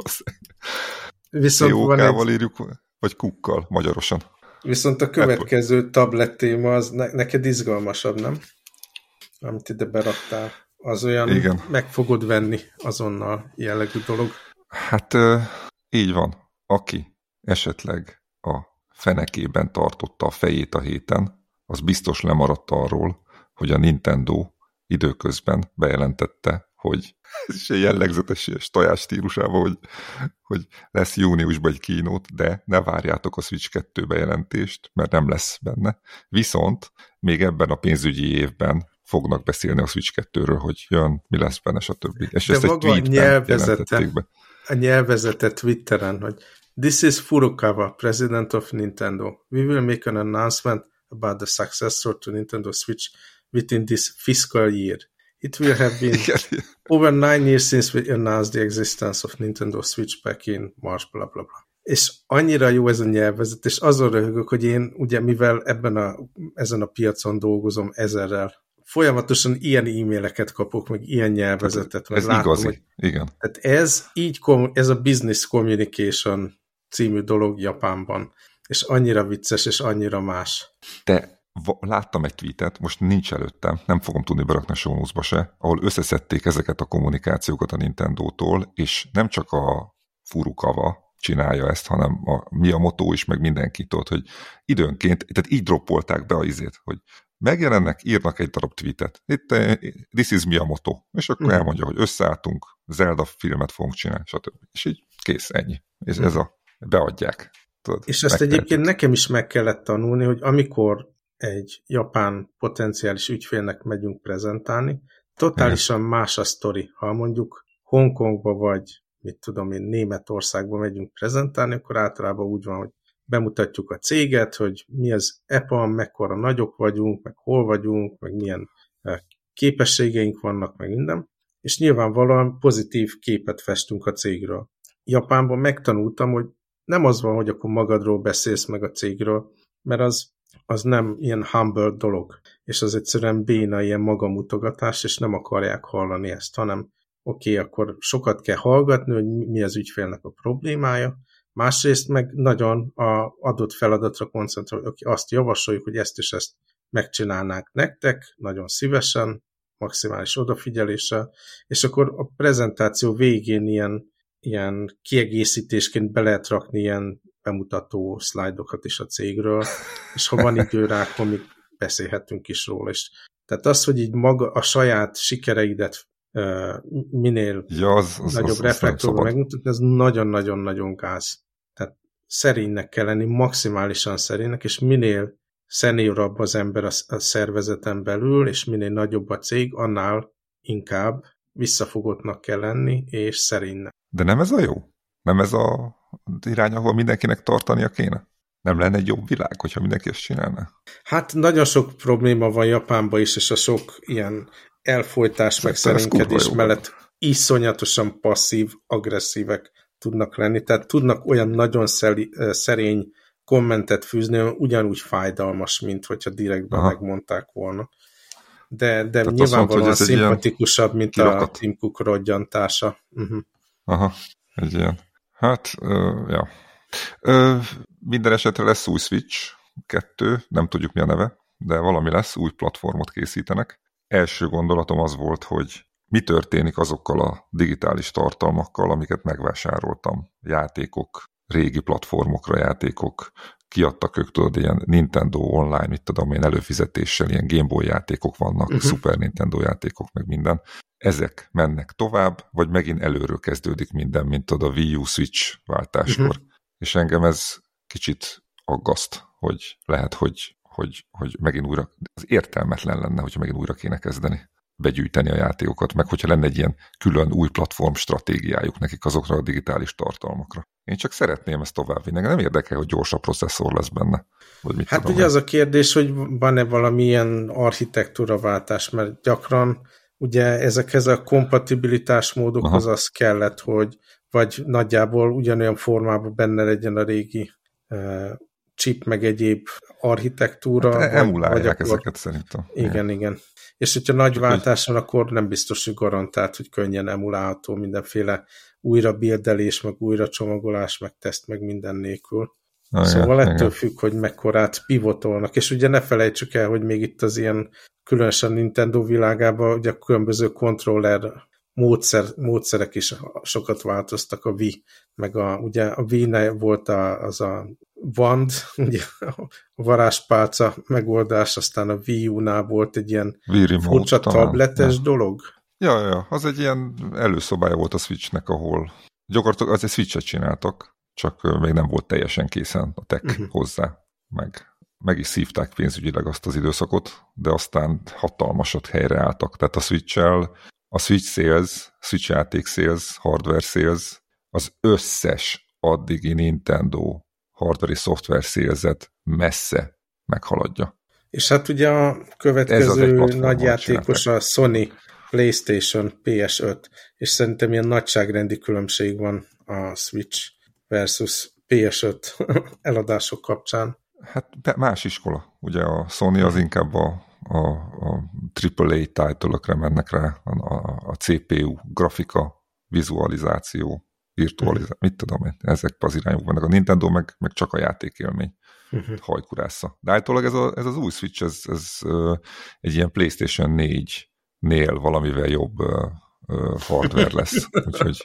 S3: Viszont van egy... írjuk, vagy kukkal magyarosan.
S2: Viszont a következő Apple. tablet téma az ne, neked izgalmasabb, nem? Amit ide beraktál. Az olyan Igen. meg fogod venni azonnal jellegű dolog.
S3: Hát így van. Aki esetleg a fenekében tartotta a fejét a héten, az biztos lemaradt arról, hogy a Nintendo időközben bejelentette, hogy ez is egy jellegzetes tojás stílusában, hogy, hogy lesz júniusban egy kínót, de ne várjátok a Switch 2 bejelentést, mert nem lesz benne. Viszont még ebben a pénzügyi évben fognak beszélni a Switch 2-ről, hogy jön, mi lesz benne, stb.
S2: És de ezt egy tweetben jelentették be. A nyelvezete Twitteren, hogy This is Furukawa, president of Nintendo. We will make an announcement about the successor to Nintendo Switch within this fiscal year. It will have been over nine years since we announced the existence of Nintendo Switch back in March, bla bla bla. És annyira jó ez a nyelvezet, és azon röhögök, hogy én ugye mivel ebben a, ezen a piacon dolgozom ezerrel, folyamatosan ilyen e-maileket kapok, meg ilyen nyelvezetet.
S3: Meg ez látom, igazi, hogy, igen.
S2: Tehát ez így, ez a business communication című dolog Japánban, és annyira vicces, és annyira más.
S3: De láttam egy tweetet, most nincs előttem, nem fogom tudni berakni a se, ahol összeszedték ezeket a kommunikációkat a Nintendo-tól, és nem csak a Furukawa csinálja ezt, hanem a Miyamoto is, meg mindenki tudod, hogy időnként, tehát így droppolták be a izét, hogy megjelennek, írnak egy darab tweetet. Itt eh, this is Miyamoto. És akkor mm. elmondja, hogy összeálltunk, Zelda filmet fogunk csinálni, stb. És így kész, ennyi. És ez a, beadják.
S2: Tudod, és ezt egyébként nekem is meg kellett tanulni, hogy amikor egy japán potenciális ügyfélnek megyünk prezentálni, totálisan Igen. más a sztori. Ha mondjuk Hongkongba vagy, mit tudom én, Németországba megyünk prezentálni, akkor általában úgy van, hogy bemutatjuk a céget, hogy mi az EPA, mekkora nagyok vagyunk, meg hol vagyunk, meg milyen eh, képességeink vannak, meg minden, és nyilvánvalóan pozitív képet festünk a cégről. Japánban megtanultam, hogy nem az van, hogy akkor magadról beszélsz meg a cégről, mert az az nem ilyen humble dolog, és az egyszerűen béna ilyen magamutogatás, és nem akarják hallani ezt, hanem oké, okay, akkor sokat kell hallgatni, hogy mi az ügyfélnek a problémája, másrészt meg nagyon a adott feladatra okay, azt javasoljuk, hogy ezt és ezt megcsinálnák nektek, nagyon szívesen, maximális odafigyeléssel, és akkor a prezentáció végén ilyen, ilyen kiegészítésként be lehet rakni ilyen bemutató szlájdokat is a cégről, és ha van idő rá, akkor még beszélhetünk is róla. És tehát az, hogy így maga a saját sikereidet minél
S3: ja, az, az,
S2: nagyobb reflektorban megmutatni, ez nagyon-nagyon-nagyon gáz. Tehát szerénynek kell lenni, maximálisan szerénynek, és minél szeniorabb az ember a, a szervezeten belül, és minél nagyobb a cég, annál inkább visszafogottnak kell lenni, és szerénynek.
S3: De nem ez a jó? Nem ez a irány, ahol mindenkinek tartania kéne? Nem lenne egy jobb világ, hogyha mindenki ezt csinálna?
S2: Hát nagyon sok probléma van Japánban is, és a sok ilyen elfolytás, meg szerénykedés mellett iszonyatosan passzív, agresszívek tudnak lenni, tehát tudnak olyan nagyon szeli, szerény kommentet fűzni, ugyanúgy fájdalmas, mint hogyha direktben Aha. megmondták volna. De, de nyilvánvalóan szimpatikusabb, mint kirakat. a Tim Cook rodgyantása. Uh-huh.
S3: Aha, egy ilyen Hát, uh, ja. Uh, minden esetre lesz új Switch 2, nem tudjuk mi a neve, de valami lesz, új platformot készítenek. Első gondolatom az volt, hogy mi történik azokkal a digitális tartalmakkal, amiket megvásároltam. Játékok, régi platformokra játékok, kiadtak ők, tudod, ilyen Nintendo online, mit tudom én, előfizetéssel, ilyen Game Boy játékok vannak, uh-huh. Super Nintendo játékok, meg minden. Ezek mennek tovább, vagy megint előről kezdődik minden, mint a Wii U Switch váltáskor. Uh-huh. És engem ez kicsit aggaszt, hogy lehet, hogy, hogy, hogy megint újra, az értelmetlen lenne, hogyha megint újra kéne kezdeni begyűjteni a játékokat, meg hogyha lenne egy ilyen külön új platform stratégiájuk nekik azokra a digitális tartalmakra. Én csak szeretném ezt továbbvinni. Nem érdekel, hogy gyorsabb processzor lesz benne.
S2: Vagy mit hát ugye én. az a kérdés, hogy van-e valamilyen architektúraváltás, mert gyakran ugye ezekhez a kompatibilitás módokhoz Aha. az kellett, hogy vagy nagyjából ugyanolyan formában benne legyen a régi uh, chip, meg egyéb architektúra. Hát
S3: emulálják vagy akkor... ezeket szerintem.
S2: Igen, igen. igen. És hogyha nagy váltás van, akkor nem biztos, hogy garantált, hogy könnyen emulálható mindenféle újra bildelés, meg újra csomagolás, meg teszt, meg minden nélkül. Ah, szóval igen, ettől igen. függ, hogy mekkorát pivotolnak. És ugye ne felejtsük el, hogy még itt az ilyen, különösen Nintendo világában, ugye a különböző kontroller módszer, módszerek is sokat változtak a Wii, meg a, ugye a Wii-ne volt a, az a Wand, ugye a varázspálca megoldás, aztán a Wii U-nál volt egy ilyen furcsa tabletes ja. dolog.
S3: Ja, ja, az egy ilyen előszobája volt a Switchnek, ahol gyakorlatilag az egy Switch-et csináltak, csak még nem volt teljesen készen a tech uh-huh. hozzá, meg, meg is szívták pénzügyileg azt az időszakot, de aztán hatalmasat helyreálltak. Tehát a Switch-el, a Switch sales, Switch játék sales, hardware sales, az összes addigi Nintendo hardware szoftver szélzet messze meghaladja.
S2: És hát ugye a következő nagy játékos a Sony PlayStation PS5, és szerintem ilyen nagyságrendi különbség van a Switch versus PS5 eladások kapcsán.
S3: Hát más iskola. Ugye a Sony az inkább a, a, a AAA title mennek rá, a, a, a CPU, grafika, vizualizáció, virtualizál, mit tudom én, ezek az irányok vannak. A Nintendo meg, meg csak a játékélmény uh-huh. hajkurásza. De állítólag ez, a, ez az új Switch, ez, ez egy ilyen PlayStation 4-nél valamivel jobb hardware lesz. Úgyhogy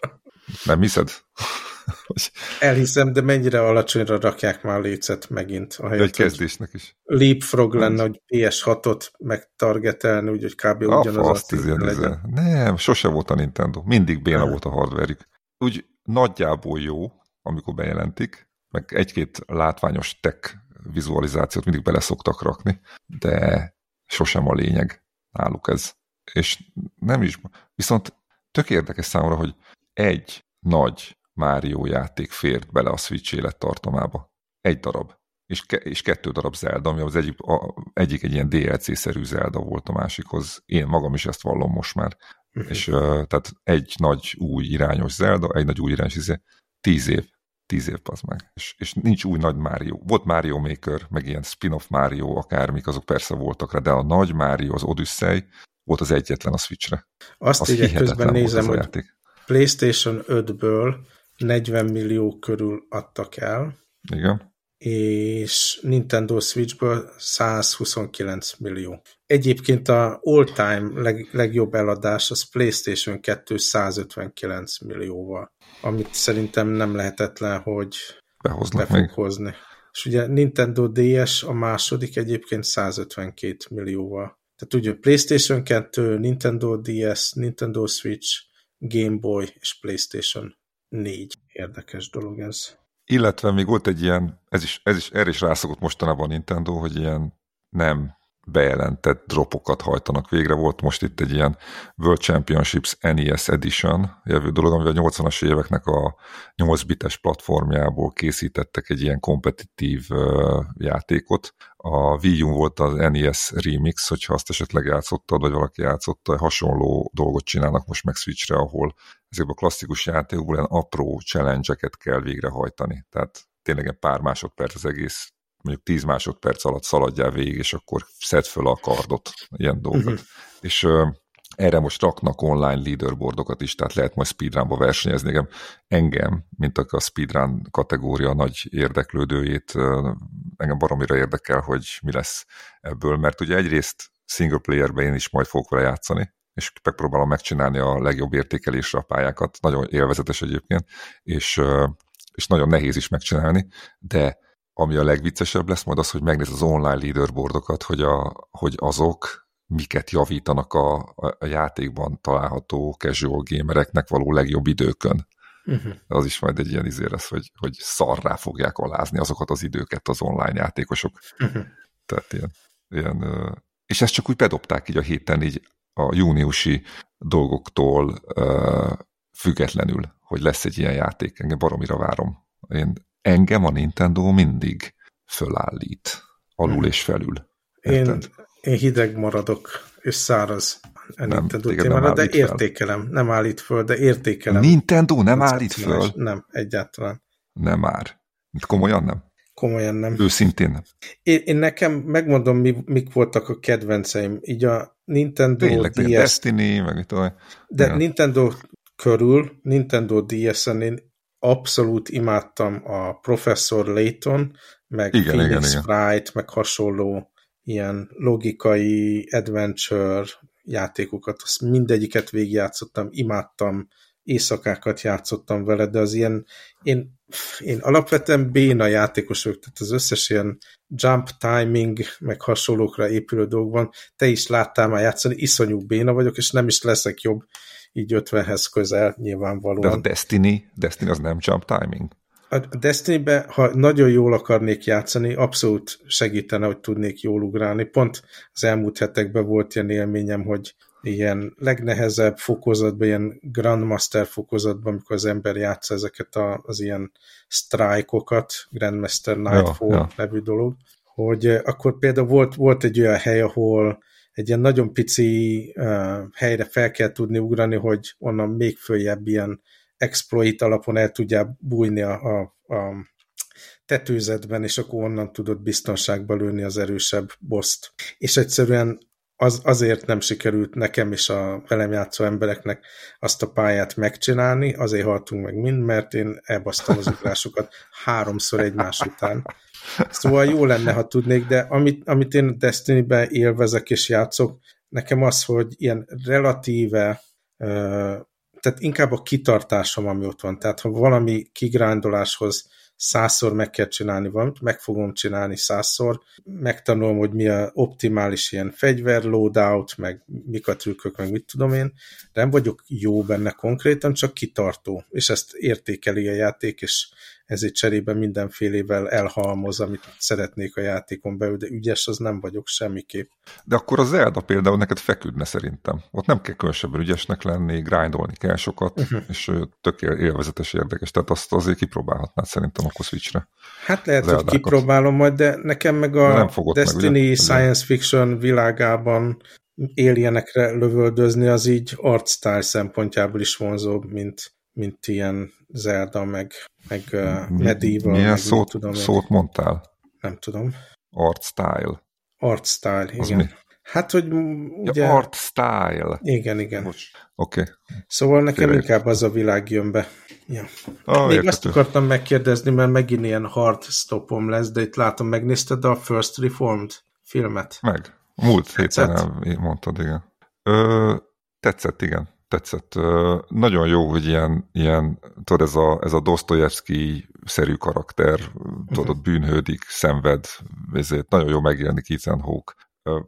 S3: nem hiszed?
S2: Elhiszem, de mennyire alacsonyra rakják már a lécet megint.
S3: Ahelyett, egy kezdésnek is.
S2: Leapfrog lenne, hogy PS6-ot megtargetelni, úgyhogy kb. ugyanaz
S3: a, a Nem, sose volt a Nintendo. Mindig béna volt a hardware Úgy nagyjából jó, amikor bejelentik, meg egy-két látványos tech vizualizációt mindig bele szoktak rakni, de sosem a lényeg náluk ez. És nem is, viszont tök érdekes számomra, hogy egy nagy Mario játék fért bele a Switch élettartamába. Egy darab. És, ke és kettő darab Zelda, ami az egyik, a, egyik egy ilyen DLC-szerű Zelda volt a másikhoz. Én magam is ezt vallom most már. Uh-huh. És uh, tehát egy nagy új irányos Zelda, egy nagy új irányos izé, tíz év. Tíz év az meg. És, és nincs új nagy Mario. Volt Mario Maker, meg ilyen spin-off Mario, akármik, azok persze voltak rá, de a nagy Mario, az Odyssey volt az egyetlen a Switchre.
S2: Azt az így közben nézem, hogy játék. PlayStation 5-ből 40 millió körül adtak el.
S3: Igen
S2: és Nintendo Switchből 129 millió. Egyébként a all-time leg, legjobb eladás az PlayStation 2 159 millióval, amit szerintem nem lehetetlen, hogy
S3: Behoznak be fog
S2: hozni. És ugye Nintendo DS a második egyébként 152 millióval. Tehát ugye PlayStation 2, Nintendo DS, Nintendo Switch, Game Boy és PlayStation 4. Érdekes dolog ez.
S3: Illetve még volt egy ilyen, ez is, ez is erre is rászokott mostanában a Nintendo, hogy ilyen nem bejelentett dropokat hajtanak végre. Volt most itt egy ilyen World Championships NES Edition jövő dolog, amivel a 80-as éveknek a 8-bites platformjából készítettek egy ilyen kompetitív játékot. A Wii U volt az NES Remix, hogyha azt esetleg játszottad, vagy valaki játszotta, hasonló dolgot csinálnak most meg Switchre, ahol ezekben a klasszikus játékokból ilyen apró challenge-eket kell végrehajtani. Tehát tényleg egy pár másodperc az egész mondjuk 10 másodperc alatt szaladjál végig, és akkor szed föl a kardot, ilyen dolgot. Uh-huh. És uh, erre most raknak online leaderboardokat is, tehát lehet majd speedrunba versenyezni. Engem, engem mint a speedrun kategória nagy érdeklődőjét, engem baromira érdekel, hogy mi lesz ebből, mert ugye egyrészt single playerben én is majd fogok vele játszani, és megpróbálom megcsinálni a legjobb értékelésre a pályákat. Nagyon élvezetes egyébként, és és nagyon nehéz is megcsinálni, de ami a legviccesebb lesz majd az, hogy megnéz az online leaderboardokat, hogy, a, hogy azok miket javítanak a, a játékban található casual gamereknek való legjobb időkön. Uh-huh. Az is majd egy ilyen izé lesz, hogy, hogy szarrá fogják alázni azokat az időket az online játékosok. Uh-huh. Tehát ilyen, ilyen, és ezt csak úgy bedobták így a héten így a júniusi dolgoktól függetlenül, hogy lesz egy ilyen játék. Engem baromira várom. Én, engem a Nintendo mindig fölállít. Alul uh-huh. és felül.
S2: Én, én hideg maradok, és száraz a nem, Nintendo témára, de értékelem. Fel. Nem állít föl, de értékelem.
S3: Nintendo nem állít föl?
S2: Nem, egyáltalán.
S3: Nem már. Komolyan nem?
S2: Komolyan nem.
S3: Őszintén nem.
S2: Én, én nekem megmondom, mi, mik voltak a kedvenceim. Így a Nintendo
S3: Tényleg, DS... Destiny, meg itt olyan.
S2: De ja. Nintendo körül, Nintendo DS-en én abszolút imádtam a Professor Layton, meg igen, Phoenix igen, Sprite, igen. meg hasonló ilyen logikai adventure játékokat, azt mindegyiket végigjátszottam, imádtam, éjszakákat játszottam vele, de az ilyen, én, én alapvetően béna játékos vagyok, tehát az összes ilyen jump timing, meg hasonlókra épülő dolgokban, te is láttál már játszani, iszonyú béna vagyok, és nem is leszek jobb így 50-hez közel nyilvánvalóan. De
S3: a Destiny, Destiny az nem jump timing?
S2: A Destiny-be, ha nagyon jól akarnék játszani, abszolút segítene, hogy tudnék jól ugrálni. Pont az elmúlt hetekben volt ilyen élményem, hogy ilyen legnehezebb fokozatban, ilyen Grandmaster fokozatban, amikor az ember játsza ezeket a, az ilyen strike-okat, Grandmaster Nightfall ja, ja. nevű dolog, hogy akkor például volt, volt egy olyan hely, ahol egy ilyen nagyon pici uh, helyre fel kell tudni ugrani, hogy onnan még följebb ilyen exploit alapon el tudják bújni a, a, a tetőzetben, és akkor onnan tudod biztonságba lőni az erősebb boszt. És egyszerűen az, azért nem sikerült nekem és a velem játszó embereknek azt a pályát megcsinálni, azért haltunk meg mind, mert én elbasztam az ugrásokat háromszor egymás után. Szóval jó lenne, ha tudnék, de amit, amit én Destiny-ben élvezek és játszok, nekem az, hogy ilyen relatíve tehát inkább a kitartásom, ami ott van. Tehát ha valami kigrándoláshoz százszor meg kell csinálni valamit, meg fogom csinálni százszor, megtanulom, hogy mi a optimális ilyen fegyver loadout, meg mik a trükkök, meg mit tudom én, de nem vagyok jó benne konkrétan, csak kitartó, és ezt értékeli a játék, és ezért cserébe mindenfélével elhalmoz, amit szeretnék a játékon belül, de ügyes az nem vagyok semmiképp.
S3: De akkor az Zelda például neked feküdne szerintem. Ott nem kell különösebben ügyesnek lenni, grindolni kell sokat, uh-huh. és tök élvezetes, érdekes. Tehát azt azért kipróbálhatnád szerintem akkor Switchre.
S2: Hát lehet, hogy kipróbálom majd, de nekem meg a Destiny meg, ugye? science fiction világában alienekre lövöldözni, az így art style szempontjából is vonzóbb, mint, mint ilyen Zelda, meg meg uh, Medieval.
S3: Milyen
S2: meg
S3: szót, tudom szót mondtál?
S2: Nem tudom.
S3: Art style.
S2: Art style, igen. Mi? Hát, hogy
S3: ugye... Ja, art style.
S2: Igen, igen.
S3: Oké. Okay.
S2: Szóval nekem Félre inkább az a világ jön be. Ja. Ah, Még értető. azt akartam megkérdezni, mert megint ilyen hard stopom lesz, de itt látom, megnézted a First Reformed filmet?
S3: Meg. Múlt héten mondtad, igen. Ö, tetszett, igen tetszett. Nagyon jó, hogy ilyen, ilyen tudod, ez a, ez a Dostoyevsky-szerű karakter, tudod, uh-huh. bűnhődik, szenved, ezért nagyon jó megjelenik Ethan Hawke.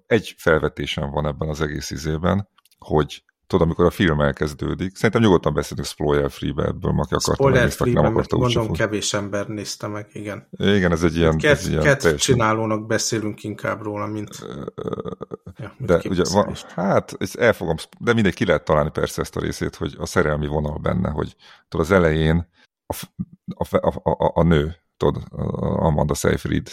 S3: Egy felvetésem van ebben az egész izében, hogy tudod, amikor a film elkezdődik, szerintem nyugodtan beszélünk spoiler free-be ebből, aki akarta
S2: spoiler free nem akarta Gondolom kevés ember nézte meg, igen.
S3: Igen, ez egy ilyen... Ket,
S2: ez ilyen ket teljesen... csinálónak beszélünk inkább róla, mint...
S3: ja, de ugye van, hát, ez elfogom, de mindegy, ki lehet találni persze ezt a részét, hogy a szerelmi vonal benne, hogy tudod, az elején a, a, a, a, a nő, tudod, Amanda Seyfried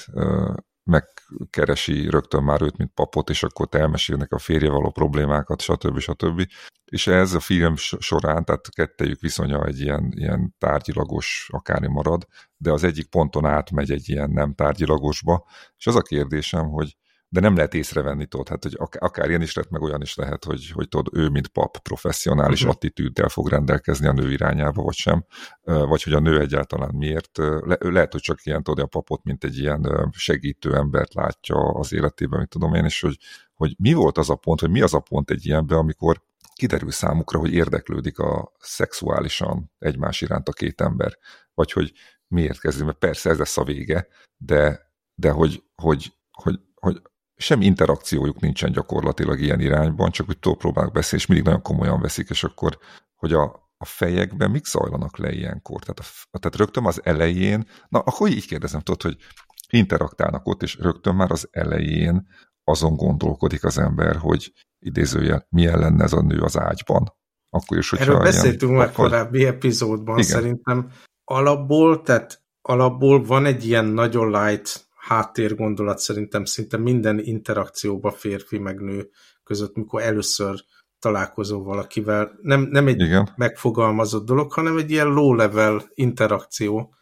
S3: megkeresi rögtön már őt, mint papot, és akkor te elmesélnek a férje való problémákat, stb. stb. És ez a film során, tehát kettejük viszonya egy ilyen, ilyen tárgyilagos akármi marad, de az egyik ponton átmegy egy ilyen nem tárgyilagosba, és az a kérdésem, hogy de nem lehet észrevenni, tudod, hát, hogy akár ilyen is lehet, meg olyan is lehet, hogy, hogy tudod, ő, mint pap, professzionális uh-huh. attitűddel fog rendelkezni a nő irányába, vagy sem, vagy hogy a nő egyáltalán miért. Le, lehet, hogy csak ilyen, tudod, a papot, mint egy ilyen segítő embert látja az életében, mit tudom én, és hogy, hogy mi volt az a pont, hogy mi az a pont egy ilyenben, amikor kiderül számukra, hogy érdeklődik a szexuálisan egymás iránt a két ember, vagy hogy miért kezdi, mert persze ez lesz a vége, de, de hogy, hogy, hogy, hogy semmi interakciójuk nincsen gyakorlatilag ilyen irányban, csak túl próbálnak beszélni, és mindig nagyon komolyan veszik, és akkor, hogy a, a fejekben mik zajlanak le ilyenkor? Tehát, a, tehát rögtön az elején, na akkor így kérdezem, tudod, hogy interaktálnak ott, és rögtön már az elején azon gondolkodik az ember, hogy idézőjel, milyen lenne ez a nő az ágyban. Akkor is,
S2: Erről beszéltünk már korábbi epizódban, igen. szerintem alapból, tehát alapból van egy ilyen nagyon light háttérgondolat szerintem szinte minden interakcióba férfi meg nő között, mikor először találkozol valakivel. Nem, nem egy Igen. megfogalmazott dolog, hanem egy ilyen low-level interakció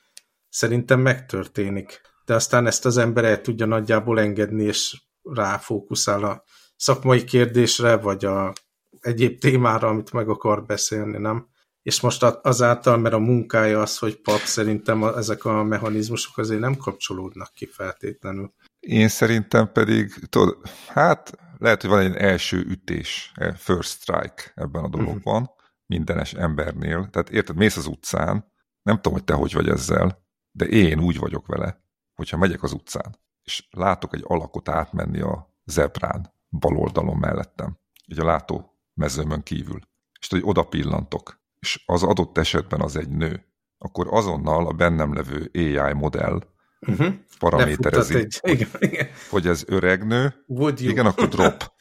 S2: szerintem megtörténik. De aztán ezt az ember el tudja nagyjából engedni, és ráfókuszál a szakmai kérdésre, vagy a egyéb témára, amit meg akar beszélni, nem? És most azáltal, mert a munkája az, hogy pap, szerintem a, ezek a mechanizmusok azért nem kapcsolódnak ki feltétlenül.
S3: Én szerintem pedig, tudod, hát lehet, hogy van egy első ütés, first strike ebben a dologban, uh-huh. mindenes embernél. Tehát érted, mész az utcán, nem tudom, hogy te hogy vagy ezzel, de én úgy vagyok vele, hogyha megyek az utcán, és látok egy alakot átmenni a zebrán, bal oldalon mellettem, így a látó mezőmön kívül, és hogy oda pillantok, és az adott esetben az egy nő, akkor azonnal a bennem levő AI modell uh-huh. paraméterezi, egy, hogy, igen, igen. hogy ez öreg nő, igen, akkor drop.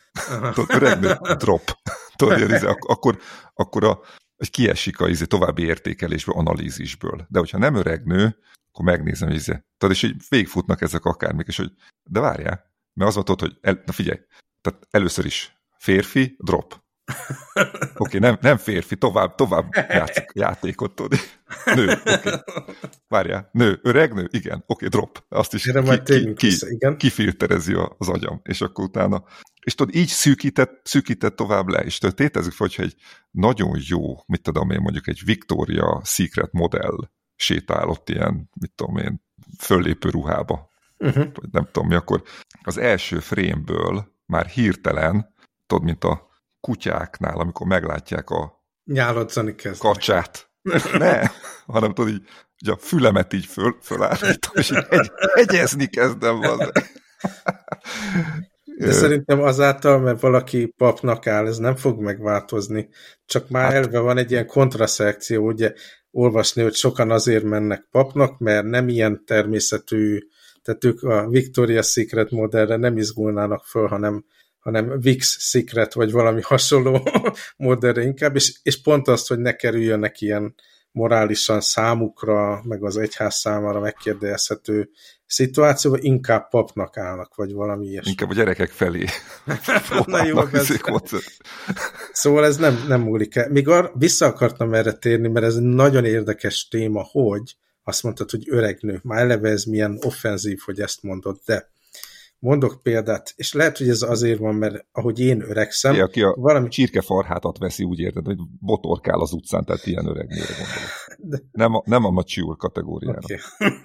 S3: Tudod, öreg nő, drop. Tudod, izé, akkor, akkor a, egy kiesik a izé, további értékelésből, analízisből. De hogyha nem öreg nő, akkor megnézem, hogy izé. Tudod, és így végigfutnak ezek akármik, és hogy de várjál, mert az volt hogy el, na figyelj, tehát először is férfi, drop. Oké, okay, nem, nem férfi, tovább, tovább játszik játékot, tudod. Nő, oké. Okay. Várjál, nő, öreg nő? Igen, oké, okay, drop. Azt is ki, ki, ki, vissza, igen. kifilterezi az agyam, és akkor utána és tudod, így szűkített, szűkített tovább le, és tudod, tétezzük fel, hogyha egy nagyon jó, mit tudom én, mondjuk egy Victoria Secret modell sétálott ilyen, mit tudom én, föllépő ruhába, uh-huh. vagy nem tudom mi, akkor az első frémből már hirtelen, tudod, mint a kutyáknál, amikor meglátják a
S2: Nyáladzani kezd.
S3: kacsát. ne, hanem tudod, így, így a fülemet így föl, fölállítom, és így egy, egyezni kezdem. Az.
S2: De szerintem azáltal, mert valaki papnak áll, ez nem fog megváltozni. Csak már hát, elve van egy ilyen kontraszekció, ugye olvasni, hogy sokan azért mennek papnak, mert nem ilyen természetű, tehát ők a Victoria's Secret modellre nem izgulnának föl, hanem hanem Vix Secret, vagy valami hasonló modellre inkább, és, és pont azt, hogy ne kerüljönnek ilyen morálisan számukra, meg az egyház számára megkérdezhető szituációban, inkább papnak állnak, vagy valami ilyesmi.
S3: Inkább a gyerekek felé.
S2: Na jó, ez... Szóval ez nem, nem múlik el. Még ar- vissza akartam erre térni, mert ez nagyon érdekes téma, hogy azt mondtad, hogy öreg nő. Már eleve ez milyen offenzív, hogy ezt mondod, de Mondok példát, és lehet, hogy ez azért van, mert ahogy én öregszem...
S3: É, aki a valami... csirkefarhátat veszi, úgy érted, hogy botorkál az utcán, tehát ilyen öreg gondolok. De... Nem, a, nem a mature kategóriára. Okay.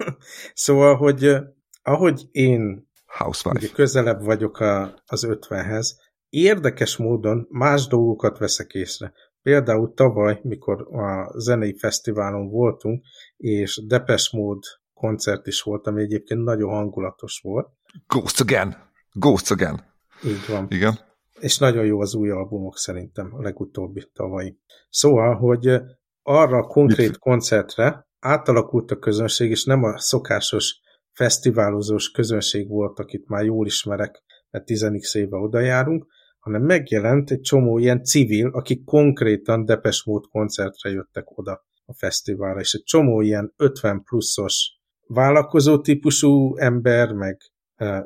S2: szóval, hogy ahogy én Housewife. Ugye közelebb vagyok a, az 50-hez, érdekes módon más dolgokat veszek észre. Például tavaly, mikor a zenei fesztiválon voltunk, és Depes Mode koncert is volt, ami egyébként nagyon hangulatos volt,
S3: Ghosts Again. Ghosts Again.
S2: Így van.
S3: Igen.
S2: És nagyon jó az új albumok szerintem, a legutóbbi tavalyi. Szóval, hogy arra a konkrét Mit? koncertre átalakult a közönség, és nem a szokásos fesztiválozós közönség volt, akit már jól ismerek, mert 10 éve oda járunk, hanem megjelent egy csomó ilyen civil, akik konkrétan Depes Mód koncertre jöttek oda a fesztiválra, és egy csomó ilyen 50 pluszos vállalkozó típusú ember, meg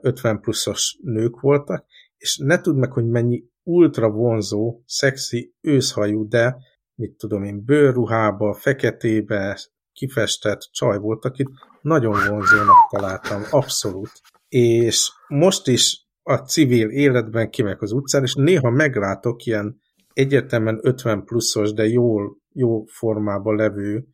S2: 50 pluszos nők voltak, és ne tudd meg, hogy mennyi ultra vonzó, szexi, őszhajú, de mit tudom én, bőrruhába, feketébe, kifestett csaj volt, akit nagyon vonzónak találtam, abszolút. És most is a civil életben kimegyek az utcán, és néha meglátok ilyen egyértelműen 50 pluszos, de jól, jó formában levő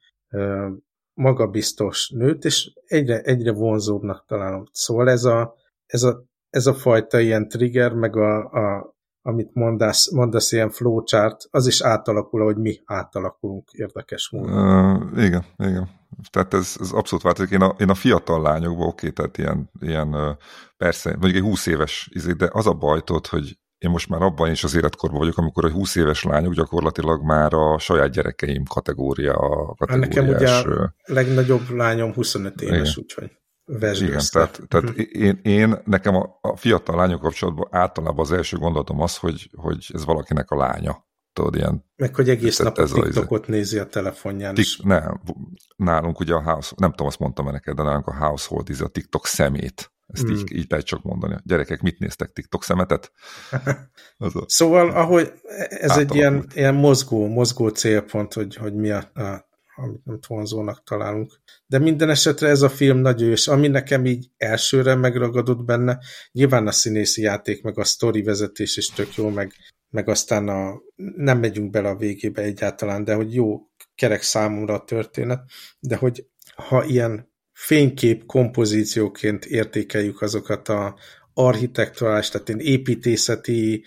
S2: magabiztos nőt, és egyre, egyre vonzóbbnak találom. Szóval ez a, ez a, ez a fajta ilyen trigger, meg a, a, amit mondasz, mondasz ilyen flowchart, az is átalakul, ahogy mi átalakulunk érdekes módon.
S3: Uh, igen, igen. Tehát ez, ez abszolút változik. Én a, én a fiatal lányokból, oké, tehát ilyen, ilyen persze, mondjuk egy 20 éves, izé, de az a bajtot, hogy én most már abban is az életkorban vagyok, amikor a 20 éves lányok gyakorlatilag már a saját gyerekeim kategória.
S2: kategóriás... Nekem ugye a legnagyobb lányom 25 éves, úgyhogy
S3: Igen, tehát, tehát hm. én, én, nekem a, a fiatal lányok kapcsolatban általában az első gondolatom az, hogy, hogy ez valakinek a lánya. Tudod, ilyen,
S2: Meg hogy egész nap a TikTokot a, nézi a telefonján
S3: tik, is. Nem, nálunk ugye a house, nem tudom, azt mondtam -e neked, de nálunk a household ízi a TikTok szemét. Ezt mm. így, így lehet csak mondani. Gyerekek, mit néztek TikTok szemetet?
S2: Az a... Szóval, ahogy ez egy ilyen, ilyen mozgó, mozgó célpont, hogy, hogy mi a, a amit nem vonzónak találunk. De minden esetre ez a film nagy ős, ami nekem így elsőre megragadott benne, nyilván a színészi játék, meg a sztori vezetés is tök jó, meg, meg aztán a, nem megyünk bele a végébe egyáltalán, de hogy jó kerek számomra a történet, de hogy ha ilyen fénykép kompozícióként értékeljük azokat a architekturális, tehát én építészeti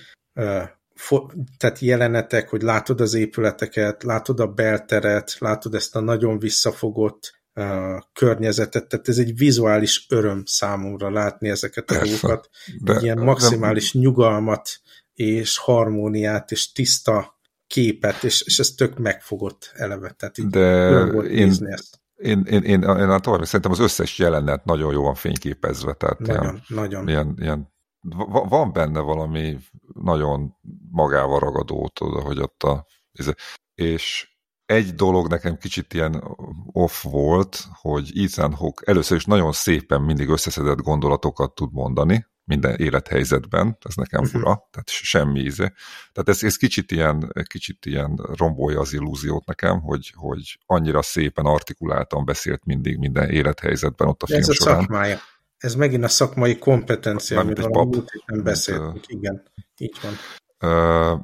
S2: tehát jelenetek, hogy látod az épületeket, látod a belteret, látod ezt a nagyon visszafogott uh, környezetet, tehát ez egy vizuális öröm számomra látni ezeket a dolgokat, ilyen maximális de... nyugalmat és harmóniát és tiszta képet, és, és ez tök megfogott eleve, tehát így
S3: de én, ezt én, én, én, én a tovább, szerintem az összes jelenet nagyon jó van fényképezve, tehát
S2: nagyon, ilyen, nagyon.
S3: Ilyen, ilyen, van benne valami nagyon magával ragadó, tudod, hogy ott a... És egy dolog nekem kicsit ilyen off volt, hogy Ethan Hawke először is nagyon szépen mindig összeszedett gondolatokat tud mondani, minden élethelyzetben, ez nekem uh-huh. fura, tehát semmi íze. Tehát ez, ez kicsit, ilyen, kicsit ilyen rombolja az illúziót nekem, hogy, hogy annyira szépen artikuláltan beszélt mindig minden élethelyzetben ott a De film
S2: ez
S3: során.
S2: a szakmája. Ez megint a szakmai kompetencia, amiről a múlt nem beszéltünk, igen, így van.
S3: Uh,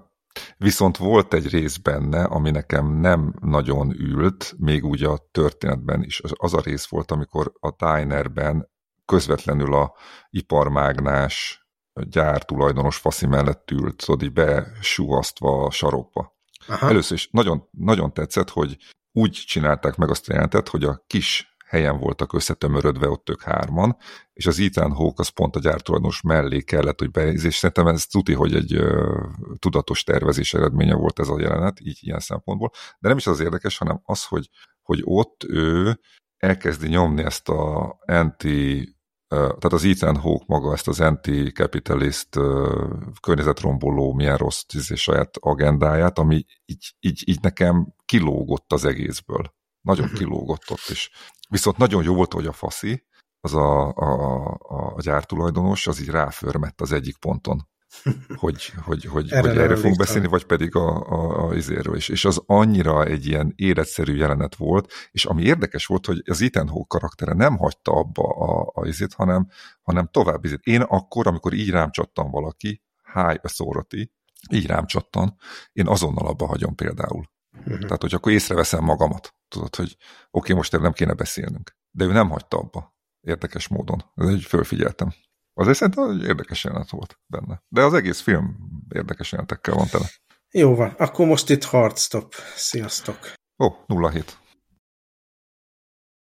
S3: viszont volt egy rész benne, ami nekem nem nagyon ült, még úgy a történetben is. Az a rész volt, amikor a dinerben közvetlenül a iparmágnás gyár tulajdonos faszi mellett ült, tudod, így besúvasztva a sarokba. Aha. Először is nagyon, nagyon tetszett, hogy úgy csinálták meg azt a jelentet, hogy a kis helyen voltak összetömörödve ott ők hárman, és az Ethan Hawke az pont a gyártulajdonos mellé kellett, hogy benéz, és szerintem ez tuti, hogy egy ö, tudatos tervezés eredménye volt ez a jelenet, így ilyen szempontból. De nem is az érdekes, hanem az, hogy, hogy ott ő elkezdi nyomni ezt a anti tehát az Ethan Hawke maga ezt az anti-capitalist környezetromboló milyen rossz és saját agendáját, ami így, így, így nekem kilógott az egészből. Nagyon kilógott ott is. Viszont nagyon jó volt, hogy a faszi, az a, a, a, a gyártulajdonos, az így ráförmett az egyik ponton hogy, hogy, hogy, Erre hogy erre fogunk beszélni, vagy pedig a, a, a izéről is. És az annyira egy ilyen életszerű jelenet volt, és ami érdekes volt, hogy az Ethan Hawke karaktere nem hagyta abba a, a izét, hanem, hanem tovább izét. Én akkor, amikor így rám csattan valaki, hi authority, így rám csattan, én azonnal abba hagyom például. Uh-huh. Tehát, hogy akkor észreveszem magamat. Tudod, hogy oké, okay, most nem kéne beszélnünk. De ő nem hagyta abba. Érdekes módon. Ez egy fölfigyeltem. Azért szerintem érdekes jelenet volt benne. De az egész film érdekes jelenetekkel van tele.
S2: Jó van, akkor most itt hardstop. Sziasztok!
S3: Ó, oh, 07.